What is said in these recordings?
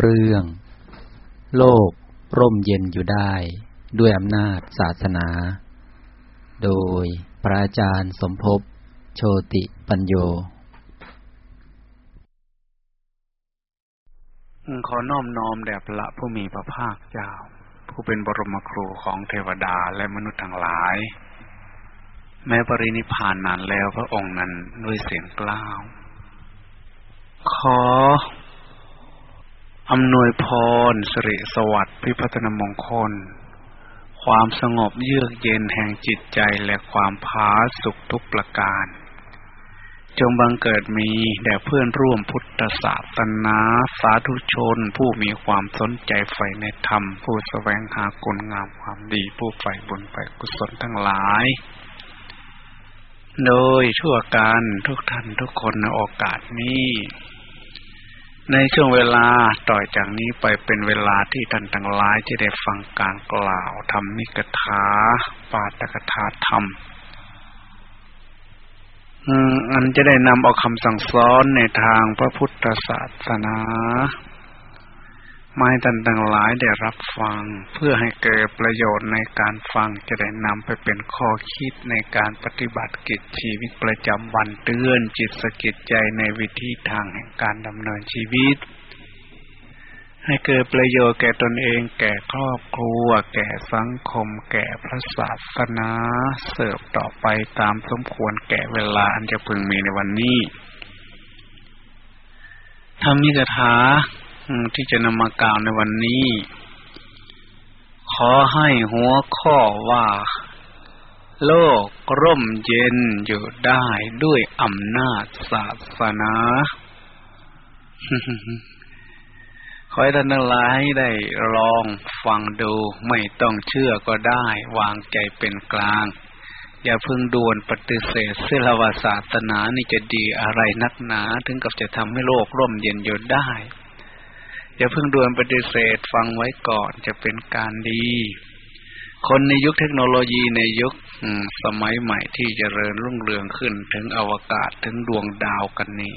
เรื่อง โลกร่มเย็นอยู่ได้ ด้วยอำนาจศาสนา โดยพระอาจารย์สมภพโชติปัญโย ขอน้อมน้อมแด่พระผู้มีพระภาคเจ้า ผู้เป็นบรมครูของเทวดาและมนุษย์ทั้งหลาย แม้ปรินิพานนานแล้วพระองค์นั้นด้วยเสียงกล้าว ขอ อำนวยพรสิริสวัสดิ์พิพัฒนมงคล ความสงบเยือกเย็นแห่งจิตใจและความพาสุขทุกประการ จงบังเกิดมีแด่เพื่อนร่วมพุทธศาสนาสาธุชน ผู้มีความสนใจใฝ่ในธรรม ผู้แสวงหาคุณงามความดีผู้ใฝ่บุญใฝ่กุศลทั้งหลาย โดยชั่วการทุกท่านทุกคนในโอกาสนี้ ในช่วงเวลาต่อจากนี้ไปเป็นเวลาที่ท่านทั้งหลายจะได้ฟังการกล่าวธรรมนิกถา ปาตกถาธรรมอันจะได้นำเอาคำสั่งสอนในทางพระพุทธศาสนา มาให้ท่านทั้งหลายได้รับฟัง เพื่อให้เกิดประโยชน์ในการฟังจะได้นำไปเป็นข้อคิดในการปฏิบัติกิจชีวิตประจำวันเตือนจิตสกิดใจในวิธีทางแห่งการดำเนินชีวิต ให้เกิดประโยชน์แก่ตนเอง แก่ครอบครัว แก่สังคม แก่พระศาสนา เสิร์ฟต่อไปตามสมควรแก่เวลาอันจะพึงมีในวันนี้ทำนิกถา ที่จะนำมากล่าวในวันนี้ ขอให้หัวข้อว่า โลกร่มเย็นอยู่ได้ด้วยอำนาจศาสนา ขอให้ท่านทั้งหลายได้ลองฟังดูไม่ต้องเชื่อก็ได้ วางใจเป็นกลาง อย่าเพิ่งด่วนปฏิเสธเสื้อวาศาสนานี่จะดีอะไรนักหนา ถึงกับจะทำให้โลกร่มเย็นอยู่ได้ อย่าเพิ่งด่วนปฏิเสธฟังไว้ก่อนจะเป็นการดี คนในยุคเทคโนโลยีในยุคสมัยใหม่ที่จเจริญรุ่งเรืองขึ้นถึงอวกาศถึงดวงดาวกันนี้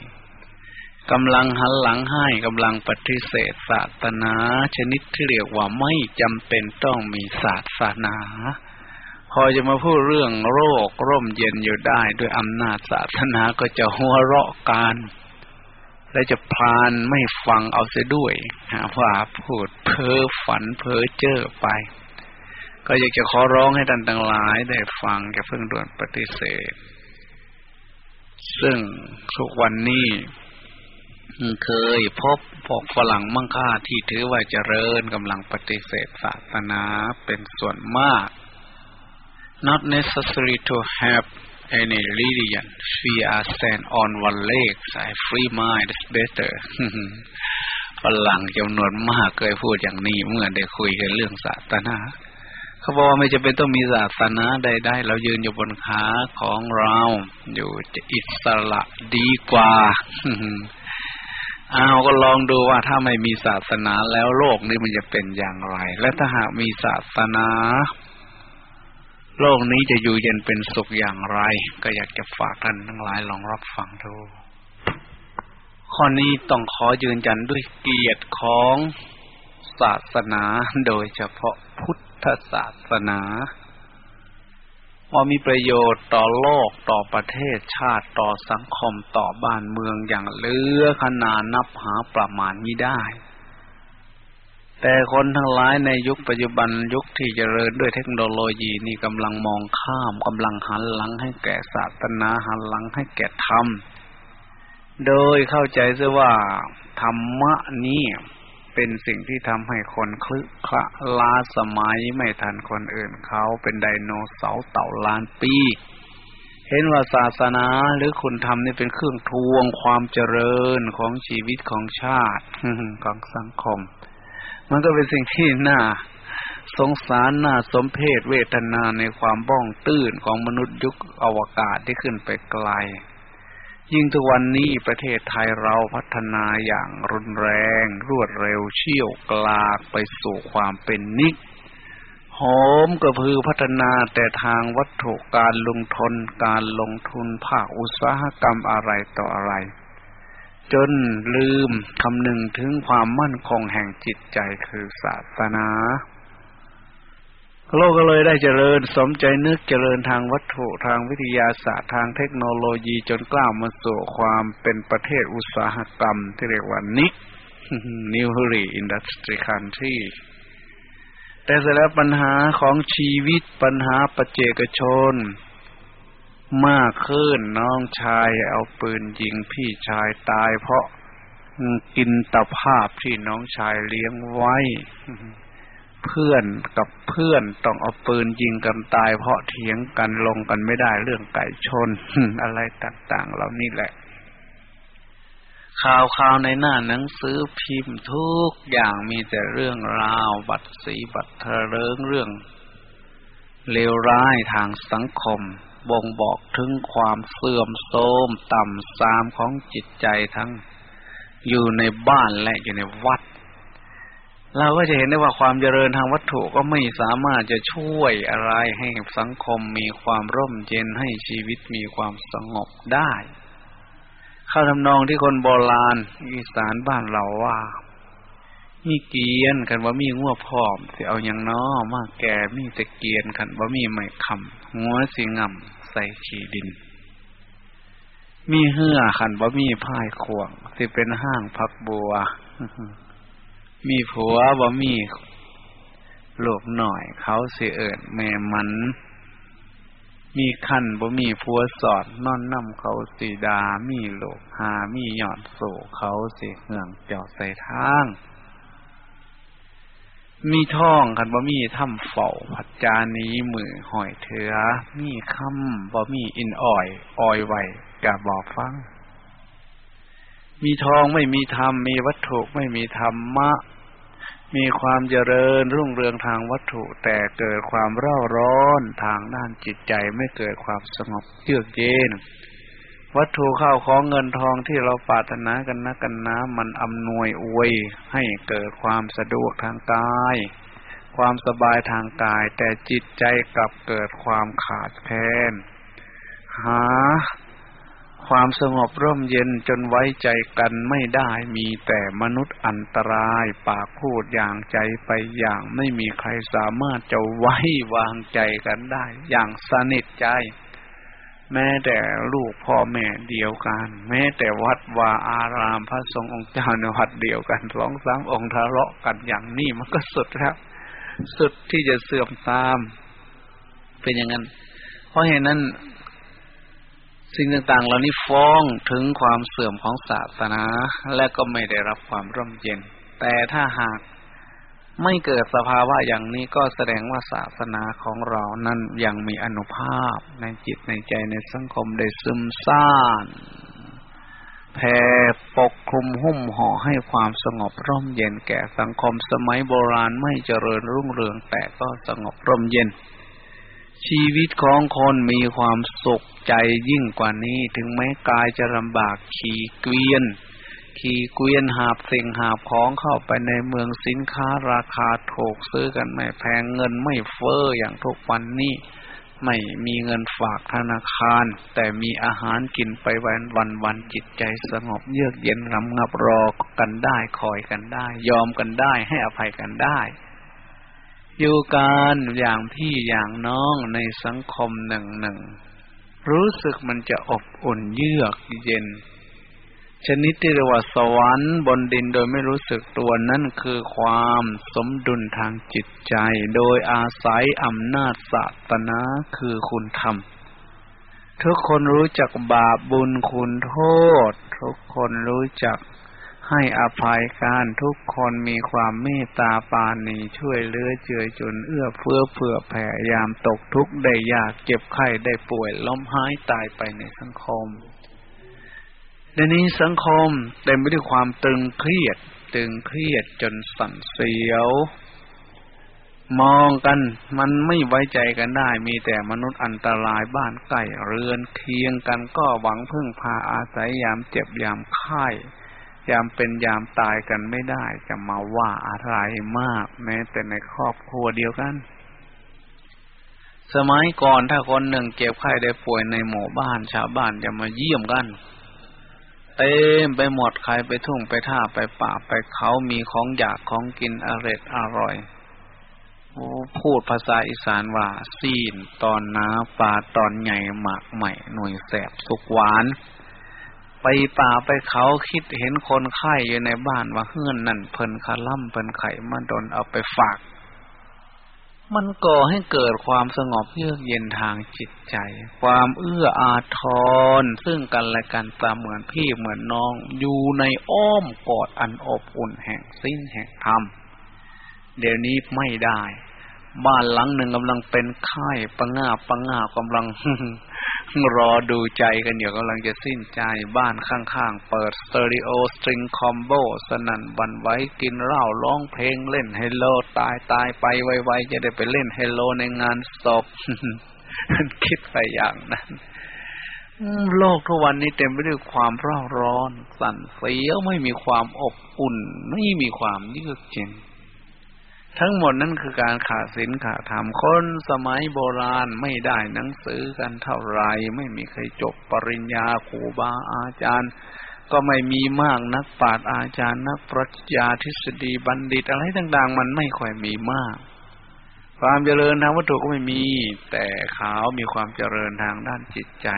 กำลังหันหลังให้กำลังปฏิเสธศาสนาชนิดที่เรียกว่าไม่จำเป็นต้องมีศาสนา พอจะมาพูดเรื่องโรคร่มเย็นอยู่ได้ด้วยอำนาจศาสนาก็จะหัวเราะกัน และจะพานไม่ฟังเอาเสียด้วยหาว่าพูดเพ้อฝันเพ้อเจ้อไป ก็อยากจะขอร้องให้ท่านทั้งหลายได้ฟังแกเพิ่งด่วนปฏิเสธ ซึ่งทุกวันนี้เคยพบพวกฝรั่งมั่งค่าที่ถือว่าเจริญกำลังปฏิเสธศาสนาเป็นส่วนมาก not necessary to have any religion we are stand on one leg I free mind is better ฝรั่งจำนวนมากเคยพูดอย่างนี้เมื่อได้คุยกันเรื่องศาสนาเขาบอกว่าไม่จะเป็นต้องมีศาสนาใดๆเรายืนอยู่บนขาของเรา อยู่จะอิสระดีกว่าเอาก็ลองดูว่าถ้าไม่มีศาสนาแล้วโลกนี้มันจะเป็นอย่างไร และถ้าหากมีศาสนา โลกนี้จะอยู่เย็นเป็นสุขอย่างไร ก็อยากจะฝากท่านทั้งหลายลองรับฟังดูข้อนี้ต้องขอยืนยันด้วยเกียรติของศาสนาโดยเฉพาะพุทธศาสนาว่ามีประโยชน์ต่อโลกต่อประเทศชาติต่อสังคมต่อบ้านเมืองอย่างเลือขนานับหาประมาณนี้ได้ แต่คนทั้งหลายในยุคปัจจุบันยุคที่เจริญด้วยเทคโนโลยีนี่กำลังมองข้ามกำลังหันหลังให้แก่ศาสนาหันหลังให้แก่ธรรม โดยเข้าใจซะว่าธรรมะนี้เป็นสิ่งที่ทำให้คนคลึกคละล้าสมัยไม่ทันคนอื่นเขาเป็นไดโนเสาร์เต่าล้านปี เห็นว่าศาสนาหรือคุณธรรมนี่เป็นเครื่องทวงความเจริญของชีวิตของชาติของสังคม มันก็เป็นสิ่งที่น่าสงสารน่าสมเพศเวทนาในความบ้องตื้นของมนุษย์ยุคอวกาศที่ขึ้นไปไกล ยิ่งทุกวันนี้ประเทศไทยเราพัฒนาอย่างรุนแรง รวดเร็วเชี่ยวกลากไปสู่ความเป็นนิกหอมกระพือพัฒนาแต่ทางวัตถุการลงทุนการลงทุนภาคอุตสาหกรรมอะไรต่ออะไร จนลืมคำหนึ่งถึงความมั่นคงแห่งจิตใจคือศาสนา โลกก็เลยได้เจริญสมใจนึกเจริญทางวัตถุทางวิทยาศาสตร์ทางเทคโนโลยีจนก้าวมาสู่ความเป็นประเทศอุตสาหกรรมที่เรียกว่า NIC newly industry country แต่เสร็จแล้วปัญหาของชีวิตปัญหาปัจเจกชน มากขึ้นน้องชายเอาปืนยิงพี่ชายตายเพราะกินตะพาบที่น้องชายเลี้ยงไว้ เพื่อนกับเพื่อนต้องเอาปืนยิงกันตาย เพราะเถียงกันลงกันไม่ได้เรื่องไก่ชน อะไรต่างๆเหล่านี้แหละ ข่าวข่าวในหน้าหนังสือพิมพ์ทุกอย่างมีแต่เรื่องราว บัตรสีบัตรเทเริงเรื่องเลวร้ายทางสังคม บ่งบอกถึงความเสื่อมโทรมต่ำทรามของจิตใจทั้งอยู่ในบ้านและอยู่ในวัด เราก็จะเห็นได้ว่าความเจริญทางวัตถุก็ไม่สามารถจะช่วยอะไรให้สังคมมีความร่มเย็นให้ชีวิตมีความสงบได้ข้าทำนองที่คนโบราณอีสานบ้านเราว่ามีเกียนกันว่ามีงัวพร้อมสิเอาอย่างน้อมาแก่มีแต่เกียนกันว่ามีไม่คำงัวสิงำ ใส่ขี่ดิน มีเหื่อขันว่มีพายขวงสิเป็นห้างพักบัว มีผัวว่มีลูกหน่อย เขาเสียเอิญแม่มัน มีขันบ่มีผัวสอดนอนน้ำเขาสีดา มีโลกหามีหยอดโศเขาเสียเหืองเจาะใส่ทาง มีท่องคันบ่มีถ้ำเฝ้าพัดจานี้มือหอยเถือ มีคำบ่มีอินอ่อยอ่อยไหวกะบอกฟัง มีทองไม่มีธรรม มีวัตถุไม่มีธรรมะ มีความเจริญรุ่งเรืองทางวัตถุ แต่เกิดความเร่าร้อนทางด้านจิตใจไม่เกิดความสงบเยือกเย็น วัตถุเข้าของเงินทองที่เราปรารถนากันนะกันนะมันอำนวยอวยให้เกิดความสะดวกทางกาย ความสบายทางกาย แต่จิตใจกลับเกิดความขาดแคลนหา ความสงบร่มเย็นจนไว้ใจกันไม่ได้มีแต่มนุษย์อันตรายปากพูดอย่างใจไปอย่างไม่มีใครสามารถจะไว้วางใจกันได้ อย่างสนิทใจ แม้แต่ลูกพ่อแม่เดียวกัน แม้แต่วัดวาอารามพระสงฆ์องค์เจ้าในวัดเดียวกันสองสามองค์ทะเลาะกันอย่างนี้มันก็สุดแล้ว สุดที่จะเสื่อมตาม เป็นอย่างนั้น เพราะเหตุนั้น สิ่งต่างๆ เหล่านี้ฟ้องถึงความเสื่อมของศาสนา และก็ไม่ได้รับความร่มเย็น แต่ถ้าหาก ไม่เกิดสภาวะอย่างนี้ก็แสดงว่าศาสนาของเรานั้นยังมีอนุภาพในจิตในใจในสังคมได้ซึมซ่านแผ่ปกคลุมหุ้มห่อให้ความสงบร่มเย็นแก่สังคมสมัยโบราณไม่เจริญรุ่งเรืองแต่ก็สงบร่มเย็น ชีวิตของคนมีความสุขใจยิ่งกว่านี้ถึงแม้กายจะลำบากขี่เกวียน ขี่เกวียนหาบสิ่งหาบของเข้าไปในเมืองสินค้าราคาถูกซื้อกันไม่แพงเงินไม่เฟ้ออย่างทุกวันนี้ไม่มีเงินฝากธนาคาร แต่มีอาหารกินไปวันวันวันจิตใจสงบเยือกเย็นรำงับรอกันได้คอยกันได้ ยอมกันได้ให้อภัยกันได้ อยู่กันอย่างพี่อย่างน้องในสังคมหนึ่งหนึ่งรู้สึกมันจะอบอุ่นเยือกเย็น ชนิดที่เรียกว่าสวรรค์บนดินโดยไม่รู้สึกตัวนั่นคือความสมดุลทางจิตใจ โดยอาศัยอำนาจศาสนาคือคุณธรรม ทุกคนรู้จักบาปบุญคุณโทษ ทุกคนรู้จักให้อภัยการทุกคนมีความเมตตาปาณีช่วยเหลือเจือจุนเอื้อเฟื้อเผื่อแผ่ยามตกทุกข์ได้ยากเจ็บไข้ได้ป่วยล้มหายตายไปในสังคม ในนี้สังคมเต็มไปด้วยความตึงเครียด ตึงเครียดจนสั่นเสียว มองกันมันไม่ไว้ใจกันได้ มีแต่มนุษย์อันตรายบ้านใกล้เรือนเคียงกันก็หวังพึ่งพาอาศัยยามเจ็บยามไข้ยามเป็นยามตายกันไม่ได้ จะมาว่าอะไรมาก แม้แต่ในครอบครัวเดียวกัน สมัยก่อนถ้าคนหนึ่งเจ็บไข้ได้ป่วยในหมู่บ้าน ชาวบ้านจะมาเยี่ยมกัน เต็มไปหมดใครไปทุ่งไปท่าไปป่าไปเขามีของอยากของกินอร่อยอร่อยพูดภาษาอีสานว่าซีนตอนน้าปลาตอนใหญ่หมากใหม่หน่วยแสบสุกหวาน ไปป่าไปเขาคิดเห็นคนไข้อยู่ในบ้านว่าเฮือนนั่นเพิ่นคาล่ำเพิ่นไข่มาดนเอาไปฝาก มันก่อให้เกิดความสงบเยือกเย็นทางจิตใจ ความเอื้ออาทร ซึ่งกันและกันตามเหมือนพี่เหมือนน้อง อยู่ในอ้อมกอดอันอบอุ่นแห่งสิ้นแห่งธรรม เดี๋ยวนี้ไม่ได้ บ้านหลังหนึ่งกำลังเป็นไข้ปังงาปังงากำลังรอดูใจกันอยู่กำลังจะสิ้นใจบ้านข้างๆ เปิดสเตอริโอสตริงคอมโบสนั่นบันไว้กินเหล้าร้องเพลงเล่นเฮโลตายตายไปไวๆจะได้ไปเล่นเฮโลในงานศพคิดไปอย่างนั้นโลกทุกวันนี้เต็มไปด้วยความร้อนร้อน สั่นเสียวไม่มีความอบอุ่น ไม่มีความเยือกเย็น ทั้งหมดนั้นคือการขาดศีลขาดธรรมคนสมัยโบราณไม่ได้หนังสือกันเท่าไรไม่มีใครจบปริญญาครูบาอาจารย์ ก็ไม่มีมากนักปราชญ์อาจารย์นักปรัชญาทฤษฎีบัณฑิตอะไรต่างๆ มันไม่ค่อยมีมาก ความเจริญทางวัตถุก็ไม่มี แต่เขามีความเจริญทางด้านจิตใจ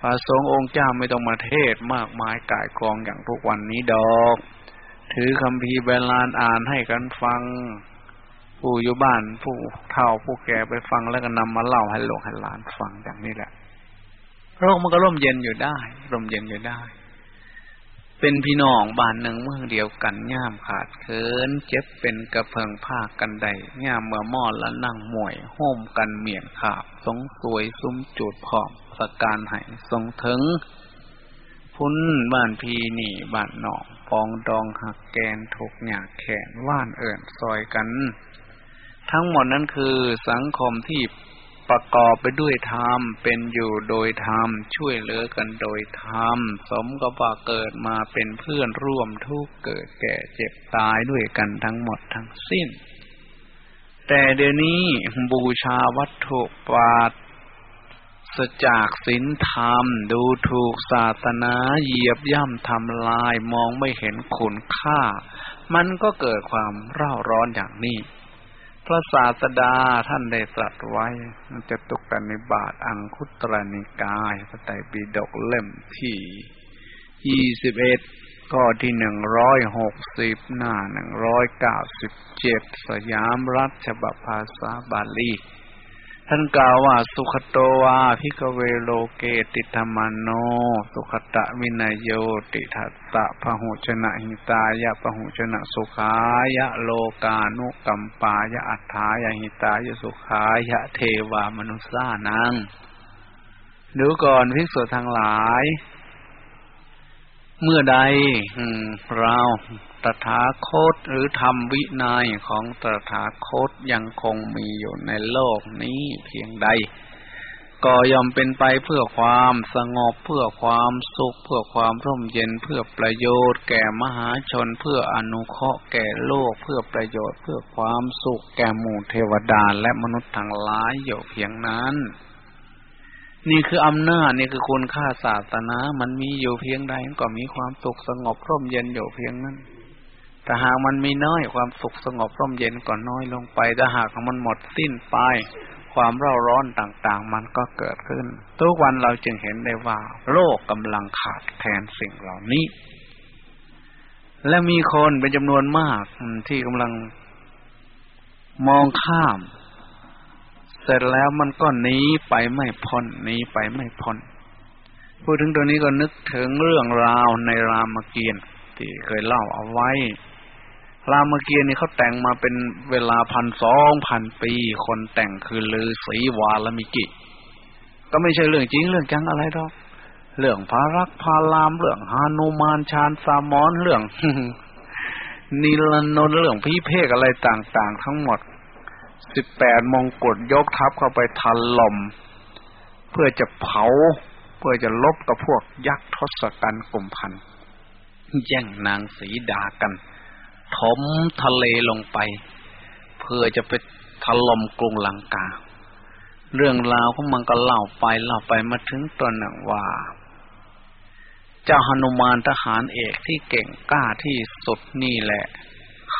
พระสงฆ์องค์เจ้าไม่ต้องมาเทศมากมายกายกองอย่างทุกวันนี้ดอก ถือคำพีเบลานอ่านให้กันฟัง ผู้อยู่บ้านผู้เฒ่าผู้แก่ไปฟังแล้วก็นำมาเล่าให้ลูกให้หลานฟังอย่างนี้แหละโลกมันก็ร่มเย็นอยู่ได้ร่มเย็นอยู่ได้ เป็นพี่น้องบ้านหนึ่งเมืองเดียวกันย่ามขาดเคินเจ็บเป็นกระเพิงผ้ากันใดย่ามเมื่อมอดละนั่งมวยโฮมกันเมียนขาบสงสวยซุ้มจูดผอมสการไห้ทรงถึงพุ้นบ้านพีหนีบ้านหนองปองดองหักแกนถูกหยาแขนว่านเอิ่นซอยกัน ทั้งหมดนั้นคือสังคมที่ประกอบไปด้วยธรรม เป็นอยู่โดยธรรม ช่วยเหลือกันโดยธรรม สมกับว่าเกิดมาเป็นเพื่อนร่วมทุกเกิดแก่เจ็บตายด้วยกันทั้งหมดทั้งสิ้น แต่เดี๋ยวนี้บูชาวัตถุปาฏสจากศีลธรรม ดูถูกศาสนาเหยียบย่ำทำลายมองไม่เห็นคุณค่า มันก็เกิดความเร่าร้อนอย่างนี้ ระศาสดาท่านได้ตรัสไว้มันจะตกกันในบาทอังคุตรนิกายพระไตรปิฎกเล่มที่ยี่สิบเอ็ดข้อที่หนึ่งร้อยหกสิบหน้าหนึ่งร้อยเก้าสิบเจ็ดสยามรัฐฉบับภาษาบาลี ท่านกล่าวว่าสุขโตวาพิกเวโลเกติธรรมโน สุขตะวินยโยติทัตตะพหุชนะหิตายะพหุชนะสุขายะโลกานุกัมปายะอัฏฐายะหิตายะสุขายะเทวามนุสานังดูก่อนภิกษุทั้งหลาย เมื่อใดเรา ตถาคตหรือธรรมวินัยของตถาคตยังคงมีอยู่ในโลกนี้เพียงใด ก็ยอมเป็นไปเพื่อความสงบเพื่อความสุข เพื่อความร่มเย็นเพื่อประโยชน์แก่มหาชนเพื่ออนุเคราะห์แก่โลกเพื่อประโยชน์เพื่อความสุขแก่หมู่เทวดาและมนุษย์ทั้งหลายอยู่เพียงนั้นนี่คืออำนาจนี่คือคุณค่าศาสนา มันมีอยู่เพียงใดก็มีความสุขสงบร่มเย็นอยู่เพียงนั้น แต่หากมันมีน้อยความสุขสงบร่มเย็นก็น้อยลงไปถ้าหากมันหมดสิ้นไป ความเร่าร้อนต่างๆ มันก็เกิดขึ้น ทุกวันเราจึงเห็นได้ว่า โลกกำลังขาดแคลนสิ่งเหล่านี้ และมีคนเป็นจำนวนมากที่กำลังมองข้าม เสร็จแล้วมันก็หนีไปไม่พ้นหนีไปไม่พ้นพูดถึงตัวนี้ก็นึกถึงเรื่องราวในรามเกียรติที่เคยเล่าเอาไว้ รามเกียรตินี่เขาแต่งมาเป็นเวลาพันสองพันปี คนแต่งคือลือศีวาลมิกิ ก็ไม่ใช่เรื่องจริงเรื่องจังอะไรหรอกเรื่องพารักพารามเรื่องฮานุมานชานสามอนเรื่องนิลนนเรื่องพิเพกอะไรต่างๆ ทั้งหมดสิบแปดมงกุฎยกทัพเข้าไปทันลม เพื่อจะเผา เพื่อจะลบกับพวกยักษ์ทศกัณฐ์กลุ่มพันแย่งนางสีดากัน ถมทะเลลงไป เพื่อจะไปถล่มกรุงลังกา เรื่องราวของมันก็เล่าไปเล่าไปมาถึงตอนหนึ่งว่า เจ้าหนุมานทหารเอกที่เก่งกล้าที่สุดนี่แหละ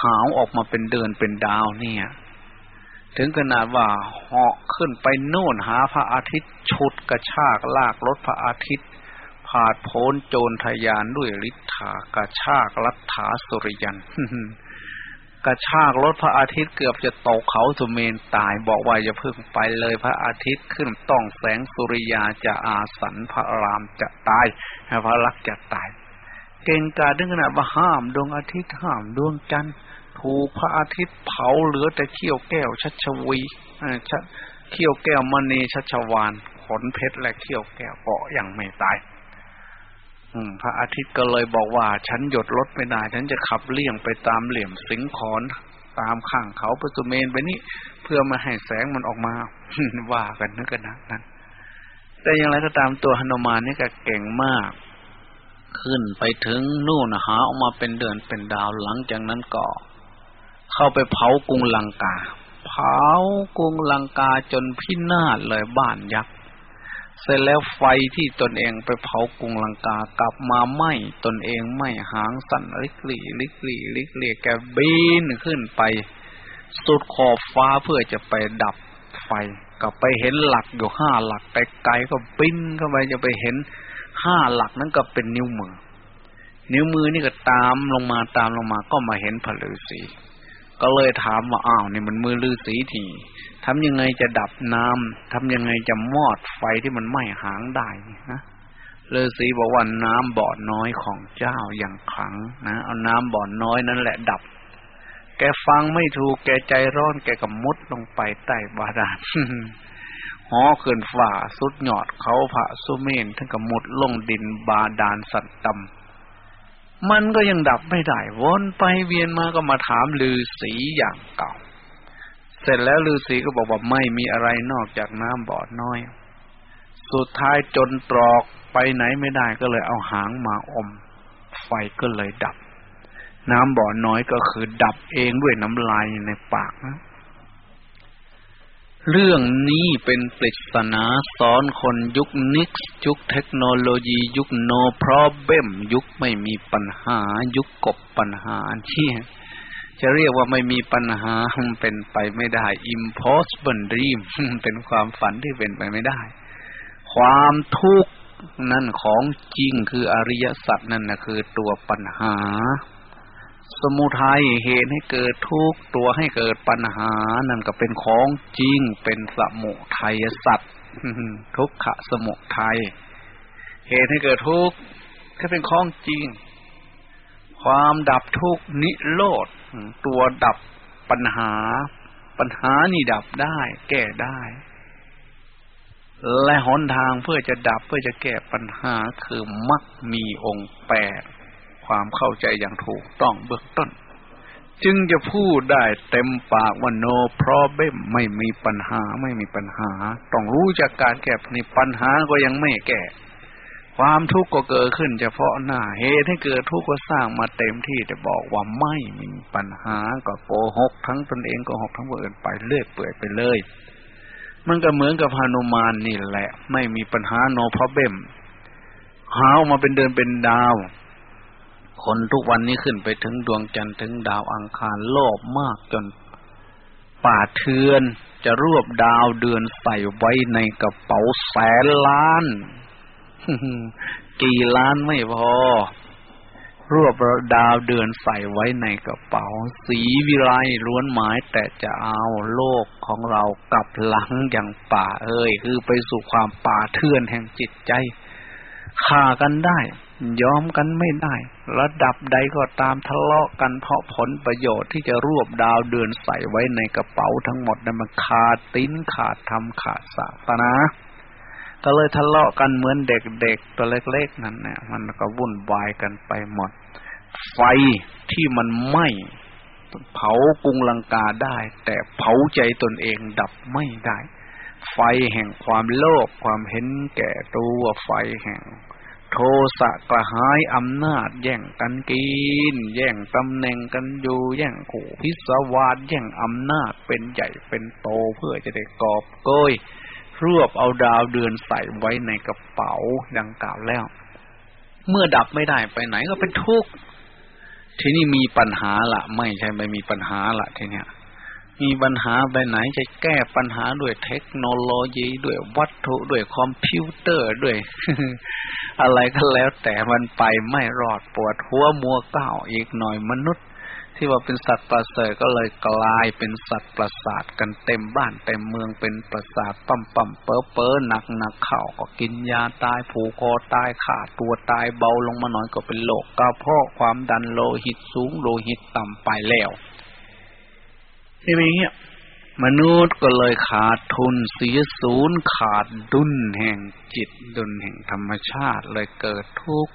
หาวออกมาเป็นเดินเป็นดาวเนี่ย ถึงขนาดว่าเหาะขึ้นไปโน่นหาพระอาทิตย์ ชุดกระชากลากรถพระอาทิตย์ ผาดโพ้นโจรทยานด้วยฤทธากระชากลัทธาสุริยันกระชากรถพระอาทิตย์เกือบจะตกเขาสุเมนตายบอกว่าอย่าเพิ่งไปเลยพระอาทิตย์ขึ้นต้องแสงสุริยาจะอาสันพระรามจะตายพระลักษ์จะตาย เก่งกาจถึงขนาดว่าห้ามดวงอาทิตย์ห้ามดวงจันทร์ถูกพระอาทิตย์เผาเหลือแต่เขี้ยวแก้วชัชวีเขี้ยวแก้วมณีชัชวานขนเพชรและเขี้ยวแก้วเก็ยังไม่ตาย พระอาทิตย์ก็เลยบอกว่า ฉันหยดรถไม่ได้ ฉันจะขับเลี่ยงไปตามเหลี่ยมสิงขอนตามข้างเขาปสุเมนไปนี่เพื่อมาให้แสงมันออกมาว่ากันนึกกันนะนั้นแต่อย่างไรก็ตามตัวฮนุมานนี่ก็เก่งมาก ขึ้นไปถึงนู่นหาออกมาเป็นเดือนเป็นดาวหลังจากนั้นก็ เข้าไปเผากรุงลังกา เผากรุงลังกาจนพินาศเลยบ้านยักษ์ เสร็จแล้วไฟที่ตนเองไปเผากรุงลังกากลับมาไหม้ตนเองไหม้หางสั่นลิกลี่ลิกลี่ลิกลี่แกบินขึ้นไป สุดขอบฟ้าเพื่อจะไปดับไฟก็ไปเห็นหลักอยู่ห้าหลักไกลๆก็บินเข้าไปจะไปเห็นห้าหลักนั้นก็เป็นนิ้วมือ นิ้วมือนี่ก็ตามลงมาตามลงมาก็มาเห็นผลือสี ก็เลยถามว่าอ้าวนี่มันมือลือสีทีทำยังไงจะดับน้ำทำยังไงจะมอดไฟที่มันไหม้หางได้นะฤาษีบอกว่าน้ำบ่อน้อยของเจ้าอย่างขังนะเอาน้ำบ่อน้อยนั่นแหละดับ แกฟังไม่ถูกแกใจร้อนแกก็มุดลงไปใต้บาดาลหอขึ้นฝ่าสุดหยอดเขาพระสุเมนทั้งกับมุดลงดินบาดาลสัตตำ มันก็ยังดับไม่ได้วนไปเวียนมาก็มาถามลือสีอย่างเก่า เสร็จแล้วฤาษีก็บอกว่าไม่มีอะไรนอกจากน้ำบ่อน้อย สุดท้ายจนตรอกไปไหนไม่ได้ก็เลยเอาหางมาอม ไฟก็เลยดับ น้ำบ่อน้อยก็คือดับเองด้วยน้ำลายในปากนะ เรื่องนี้เป็นปริศนาสอนคนยุคนิกยุคเทคโนโลยียุคโนพรอเบมยุคไม่มีปัญหา ยุคกบปัญหาที่จะเรียกว่าไม่มีปัญหาเป็นไปไม่ได้ impossible dream เป็นความฝันที่เป็นไปไม่ได้ ความทุกข์นั่นของจริงคืออริยสัจนั่นนะคือตัวปัญหา สมุทัยเหตุให้เกิดทุกตัวให้เกิดปัญหานั่นก็เป็นของจริงเป็นสมุทัยสัจทุกขะสมุทัยเหตุให้เกิดทุกข์ก็เป็นของจริง ความดับทุกนิโรธตัวดับปัญหา ปัญหานี่ดับได้ แก้ได้ และหนทางเพื่อจะดับเพื่อจะแก้ปัญหาคือมักมีองค์แปด ความเข้าใจอย่างถูกต้องเบื้องต้น จึงจะพูดได้เต็มปากว่า no problem ไม่มีปัญหาไม่มีปัญหา ต้องรู้จากการแก้ปัญหาก็ยังไม่แก้ความทุกข์ก็เกิดขึ้นเฉพาะหน้าเหตุให้เกิดทุกข์ก็สร้างมาเต็มที่แต่บอกว่าไม่มีปัญหาก็โกหกทั้งตนเองก็หกทั้งผู้อื่นไปเรื่อยเปื่อยไปเลย มันก็เหมือนกับพานุมานนี่แหละ ไม่มีปัญหาโนพเบมหาออกมาเป็นเดินเป็นดาว คนทุกวันนี้ขึ้นไปถึงดวงจันทร์ถึงดาวอังคารโลภมากจน ป่าเทือนจะรวบดาวเดือนใส่ไว้ในกระเป๋าแสนล้าน กี่ล้านไม่พอ รวบดาวเดือนใส่ไว้ในกระเป๋า สีวิไลล้วนหมายแต่จะเอาโลกของเรากลับหลังอย่างป่าเอ้ย คือไปสู่ความป่าเทือนแห่งจิตใจฆ่ากันได้ ยอมกันไม่ได้ ระดับใดก็ตามทะเลาะกันเพราะผลประโยชน์ที่จะรวบดาวเดือนใส่ไว้ในกระเป๋าทั้งหมดนั้นมันขาดติ้นขาดทำขาดศาสนาก็เลยทะเลาะกันเหมือนเด็กๆตัวเล็กๆนั่นเนี่ยมันก็วุ่นวายกันไปหมด ไฟที่มันไหม้เผากรุงลังกาได้ แต่เผาใจตนเองดับไม่ได้ ไฟแห่งความโลภความเห็นแก่ตัวไฟแห่ง โทสะกระหายอำนาจ แย่งกันกิน แย่งตำแหน่งกันอยู่ แย่งขู่พิศวาสแย่งอำนาจเป็นใหญ่เป็นโตเพื่อจะได้กอบโกยรวบเอาดาวเดือนใส่ไว้ในกระเป๋าดังกล่าวแล้ว เมื่อดับไม่ได้ไปไหนก็เป็นทุกข์ทีนี้มีปัญหาละไม่ใช่ไม่มีปัญหาละทีเนี้ย มีปัญหาไปไหนจะแก้ปัญหาด้วยเทคโนโลยีด้วยวัตถุด้วยคอมพิวเตอร์ด้วย อะไรก็แล้ว แต่มันไปไม่รอดปวดหัวมัวเกล้าอีกหน่อยมนุษย์ ที่ว่าเป็นสัตว์ประเสริฐก็เลยกลายเป็นสัตว์ประสาทกันเต็มบ้านเต็มเมืองเป็นประสาทปั๊มปั๊มเป๋อเป๋อหนักหนักเข่าก็กินยาตายผูกคอตายฆ่าตัวตายเบาลงมาหน่อยก็เป็นโรคกระเพาะความดันโลหิตสูงโลหิตต่ำไปแล้ว นี่เป็นอย่างเงี้ยมนุษย์ก็เลยขาดทุนเสียศูนย์ขาดดุลแห่งจิตดุลแห่งธรรมชาติเลยเกิดทุกข์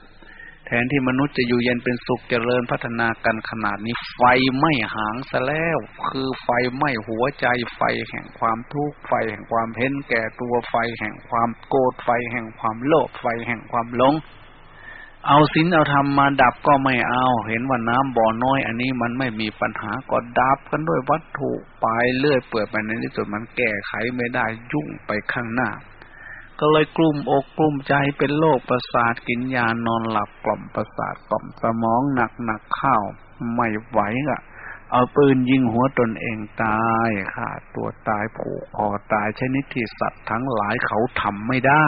แทนที่มนุษย์จะอยู่เย็นเป็นสุขเจริญพัฒนากันขนาดนี้ ไฟไม่หางซะแล้ว คือไฟไหม้หัวใจไฟแห่งความทุกข์ไฟแห่งความเห็นแก่ตัวไฟแห่งความโกรธไฟแห่งความโลภไฟแห่งความหลง เอาศีลเอาธรรมมาดับก็ไม่เอา เห็นว่าน้ำบ่อน้อย อันนี้มันไม่มีปัญหาก็ดับกันด้วยวัตถุไปเลื่อยเปื่อยไปในที่สุดมันแก้ไขไม่ได้ยุ่งไปข้างหน้า ก็เลยกลุ่มอกกลุ่มใจเป็นโรคประสาทกินยานอนหลับกล่อมประสาทกล่อมสมองหนักหนักข้าวไม่ไหวอะเอาปืนยิงหัวตนเองตายค่ะ ตัวตายผูกคอตายชนิดที่สัตว์ทั้งหลายเขาทำไม่ได้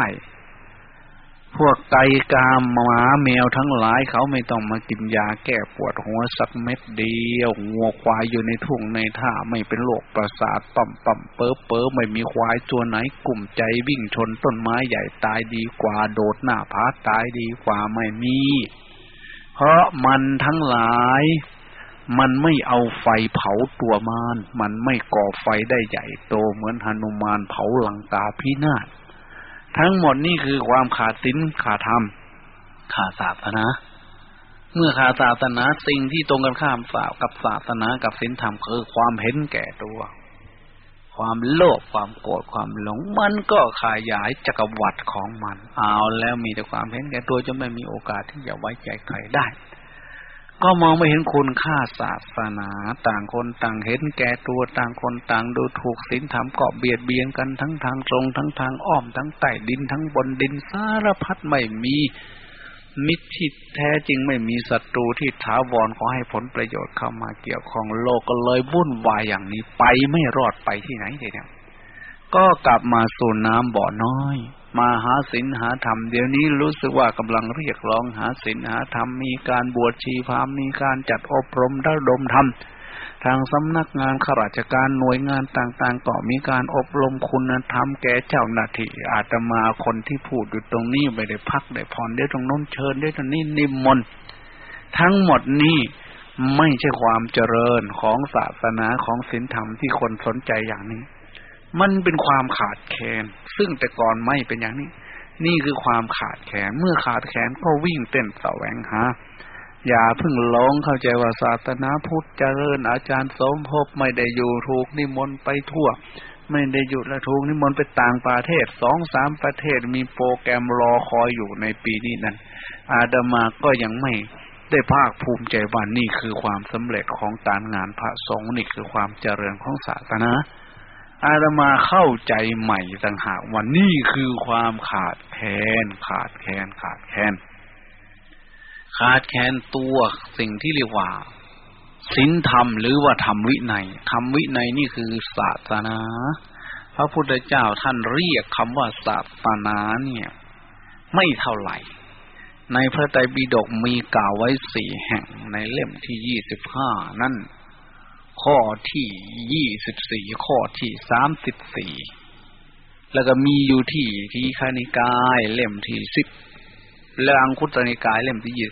พวกไก่กามหมาแมวทั้งหลายเขาไม่ต้องมากินยาแก้ปวดหัวสักเม็ดเดียวงัวควายอยู่ในทุ่งในท่าไม่เป็นโรคประสาทต่ำต่ำเป๊อเป๊อไม่มีควายตัวไหนกลุ่มใจวิ่งชนต้นไม้ใหญ่ตายดีกว่า โดดหน้าผาตายดีกว่าไม่มี เพราะมันทั้งหลาย มันไม่เอาไฟเผาตัวมาน มันไม่ก่อไฟได้ใหญ่โตเหมือนหนุมานเผาหลังกาพินาศ ทั้งหมดนี่คือความขาดศีลขาดธรรม ขาดศาสนา เมื่อขาดศาสนาสิ่งที่ตรงกันข้ามสาวกับศาสนากับศีลธรรมคือความเห็นแก่ตัว ความโลภความโกรธความหลงมันก็ขยายจักรวรรดิของมัน เอาแล้วมีแต่ความเห็นแก่ตัวจะไม่มีโอกาสที่จะไว้ใจใครได้ ก็มองไม่เห็นคุณค่าศาสนา ต่างคนต่างเห็นแก่ตัวต่างคนต่างดูถูกศีลธรรมเกาะเบียดเบียนกันทั้งทางตรงทั้งทางอ้อมทั้งใต้ดินทั้งบนดินสารพัดไม่มีมิตรที่แท้จริงไม่มีศัตรูที่ถาวรขอให้ผลประโยชน์เข้ามาเกี่ยวข้องโลกก็เลยวุ่นวายอย่างนี้ไปไม่รอดไปที่ไหนเลยเนี่ยก็กลับมาสู่น้ำบ่อน้อย มาหาศีลหาธรรมเดี๋ยวนี้รู้สึกว่ากำลังเรียกร้องหาศีลหาธรรมมีการบวชชีพามมีการจัดอบรมระดมธรรมทางสำนักงานข้าราชการหน่วยงานต่างๆ ก็มีการอบรมคุณธรรมแก่เจ้าหน้าที่อาตมาคนที่พูดอยู่ตรงนี้ไม่ได้พักได้ผ่อนได้ตรงน้นเชิญได้ตรงนี้นิมนต์ทั้งหมดนี้ไม่ใช่ความเจริญของศาสนาของศีลธรรมที่คนสนใจอย่างนี้ มันเป็นความขาดแคลนซึ่งแต่ก่อนไม่เป็นอย่างนี้ นี่คือความขาดแคลนเมื่อขาดแคลนก็วิ่งเต้นแสวงหาอย่าเพิ่งหลงเข้าใจว่าศาสนาพุทธเจริญอาจารย์สมภพไม่ได้อยู่ถูกนิมนต์ไปทั่ว ไม่ได้หยุดและถูกนิมนต์ไปต่างประเทศสองสามประเทศมีโปรแกรมรอคอยอยู่ในปีนี้นั้น อาดามาก็ยังไม่ได้ภาคภูมิใจว่านี่คือความสำเร็จของการงานพระสงฆ์นี่คือความเจริญของศาสนา อาตมาเข้าใจใหม่ต่างหากว่านี่คือความขาดแคลนขาดแคลนขาดแคลนขาดแคลนตัวสิ่งที่เรียกว่าศีลธรรมหรือว่าธรรมวินัยธรรมวินัยนี่คือศาสนา พระพุทธเจ้าท่านเรียกคำว่าศาสนาเนี่ย ไม่เท่าไหร่ ในพระไตรปิฎกมีกล่าวไว้สี่แห่งในเล่มที่ยี่สิบห้านั่น ข้อที่ยี่สิบสี่ข้อที่สามสิบสี่แล้วก็มีอยู่ที่ที่คานิกายเล่มที่สิบและอังคุตนิกายเล่มที่ยี่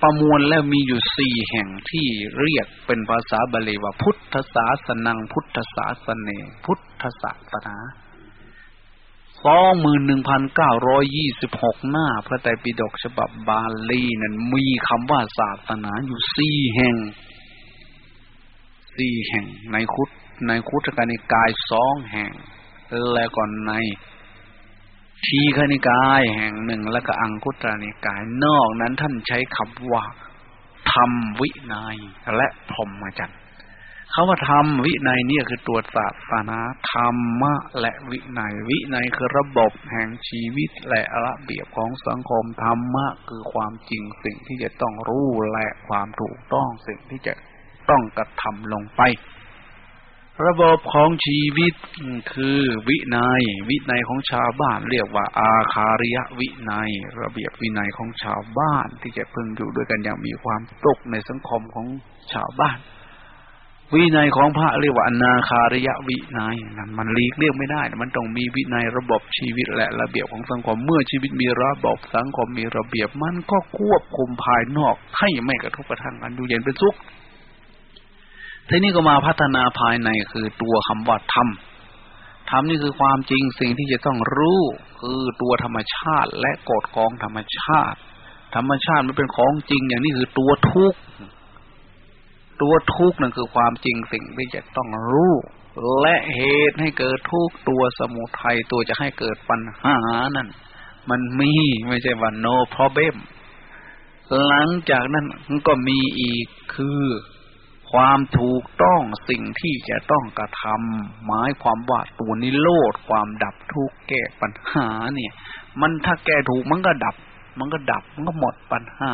ประมวลแล้วมีอยู่สี่แห่งที่เรียกเป็นภาษาบาลีว่าพุทธศาสนังพุทธศาสเนพุทธศาสนาสองหมื่นหนึ่งพันเก้าร้อยยี่สิบหกหน้า พระไตรปิฎกฉบับบาลีนั้นมีคำว่าศาสนาอยู่สี่แห่ง สี่แห่ง ในคุตในคุตกนิกายสองแห่ง แล้วก่อนในทีคณิกายแห่งหนึ่ง แล้วก็อังคุตรนิกาย นอกนั้นท่านใช้คำว่าธรรมวินัยและพรหมจรรย์เขาว่าธรรมวินัยเนี่ยคือตัวศาสนาธรรมะและวินัย วินัยคือระบบแห่งชีวิตและระเบียบของสังคมธรรมะคือความจริงสิ่งที่จะต้องรู้และความถูกต้องสิ่งที่จะ ต้องกระทำลงไป ระบบของชีวิตคือวินัย วินัยของชาวบ้านเรียกว่าอาคาริยวินัย ระเบียบวินัยของชาวบ้านที่จะพึงอยู่ด้วยกันอย่างมีความสุขในสังคมของชาวบ้าน วินัยของพระเรียกว่าอนาคาริยวินัยนั่นมันลีกเลี่ยงไม่ได้ มันต้องมีวินัยระบบชีวิตและระเบียบของสังคมเมื่อชีวิตมีระบบสังคมมีระเบียบมันก็ควบคุมภายนอกให้ไม่กระทบกระทั่งกันดูเย็นเป็นสุข ทีนี้ก็มาพัฒนาภายในคือตัวคำว่าธรรมธรรมนี่คือความจริงสิ่งที่จะต้องรู้ คือตัวธรรมชาติและกฎของธรรมชาติ ธรรมชาติมันเป็นของจริง อย่างนี้คือตัวทุกข์ตัวทุกข์นั่นคือความจริงสิ่งที่จะต้องรู้ และเหตุให้เกิดทุกข์ตัวสมุทัยตัวจะให้เกิดปัญหานั่นมันมีไม่ใช่ว่า no problem หลังจากนั้นก็มีอีกคือ ความถูกต้องสิ่งที่จะต้องกระทำหมายความว่าตัวนิโรธความดับทุกข์แก้ปัญหาเนี่ย มันถ้าแก้ถูกมันก็ดับ มันก็ดับมันก็หมดปัญหา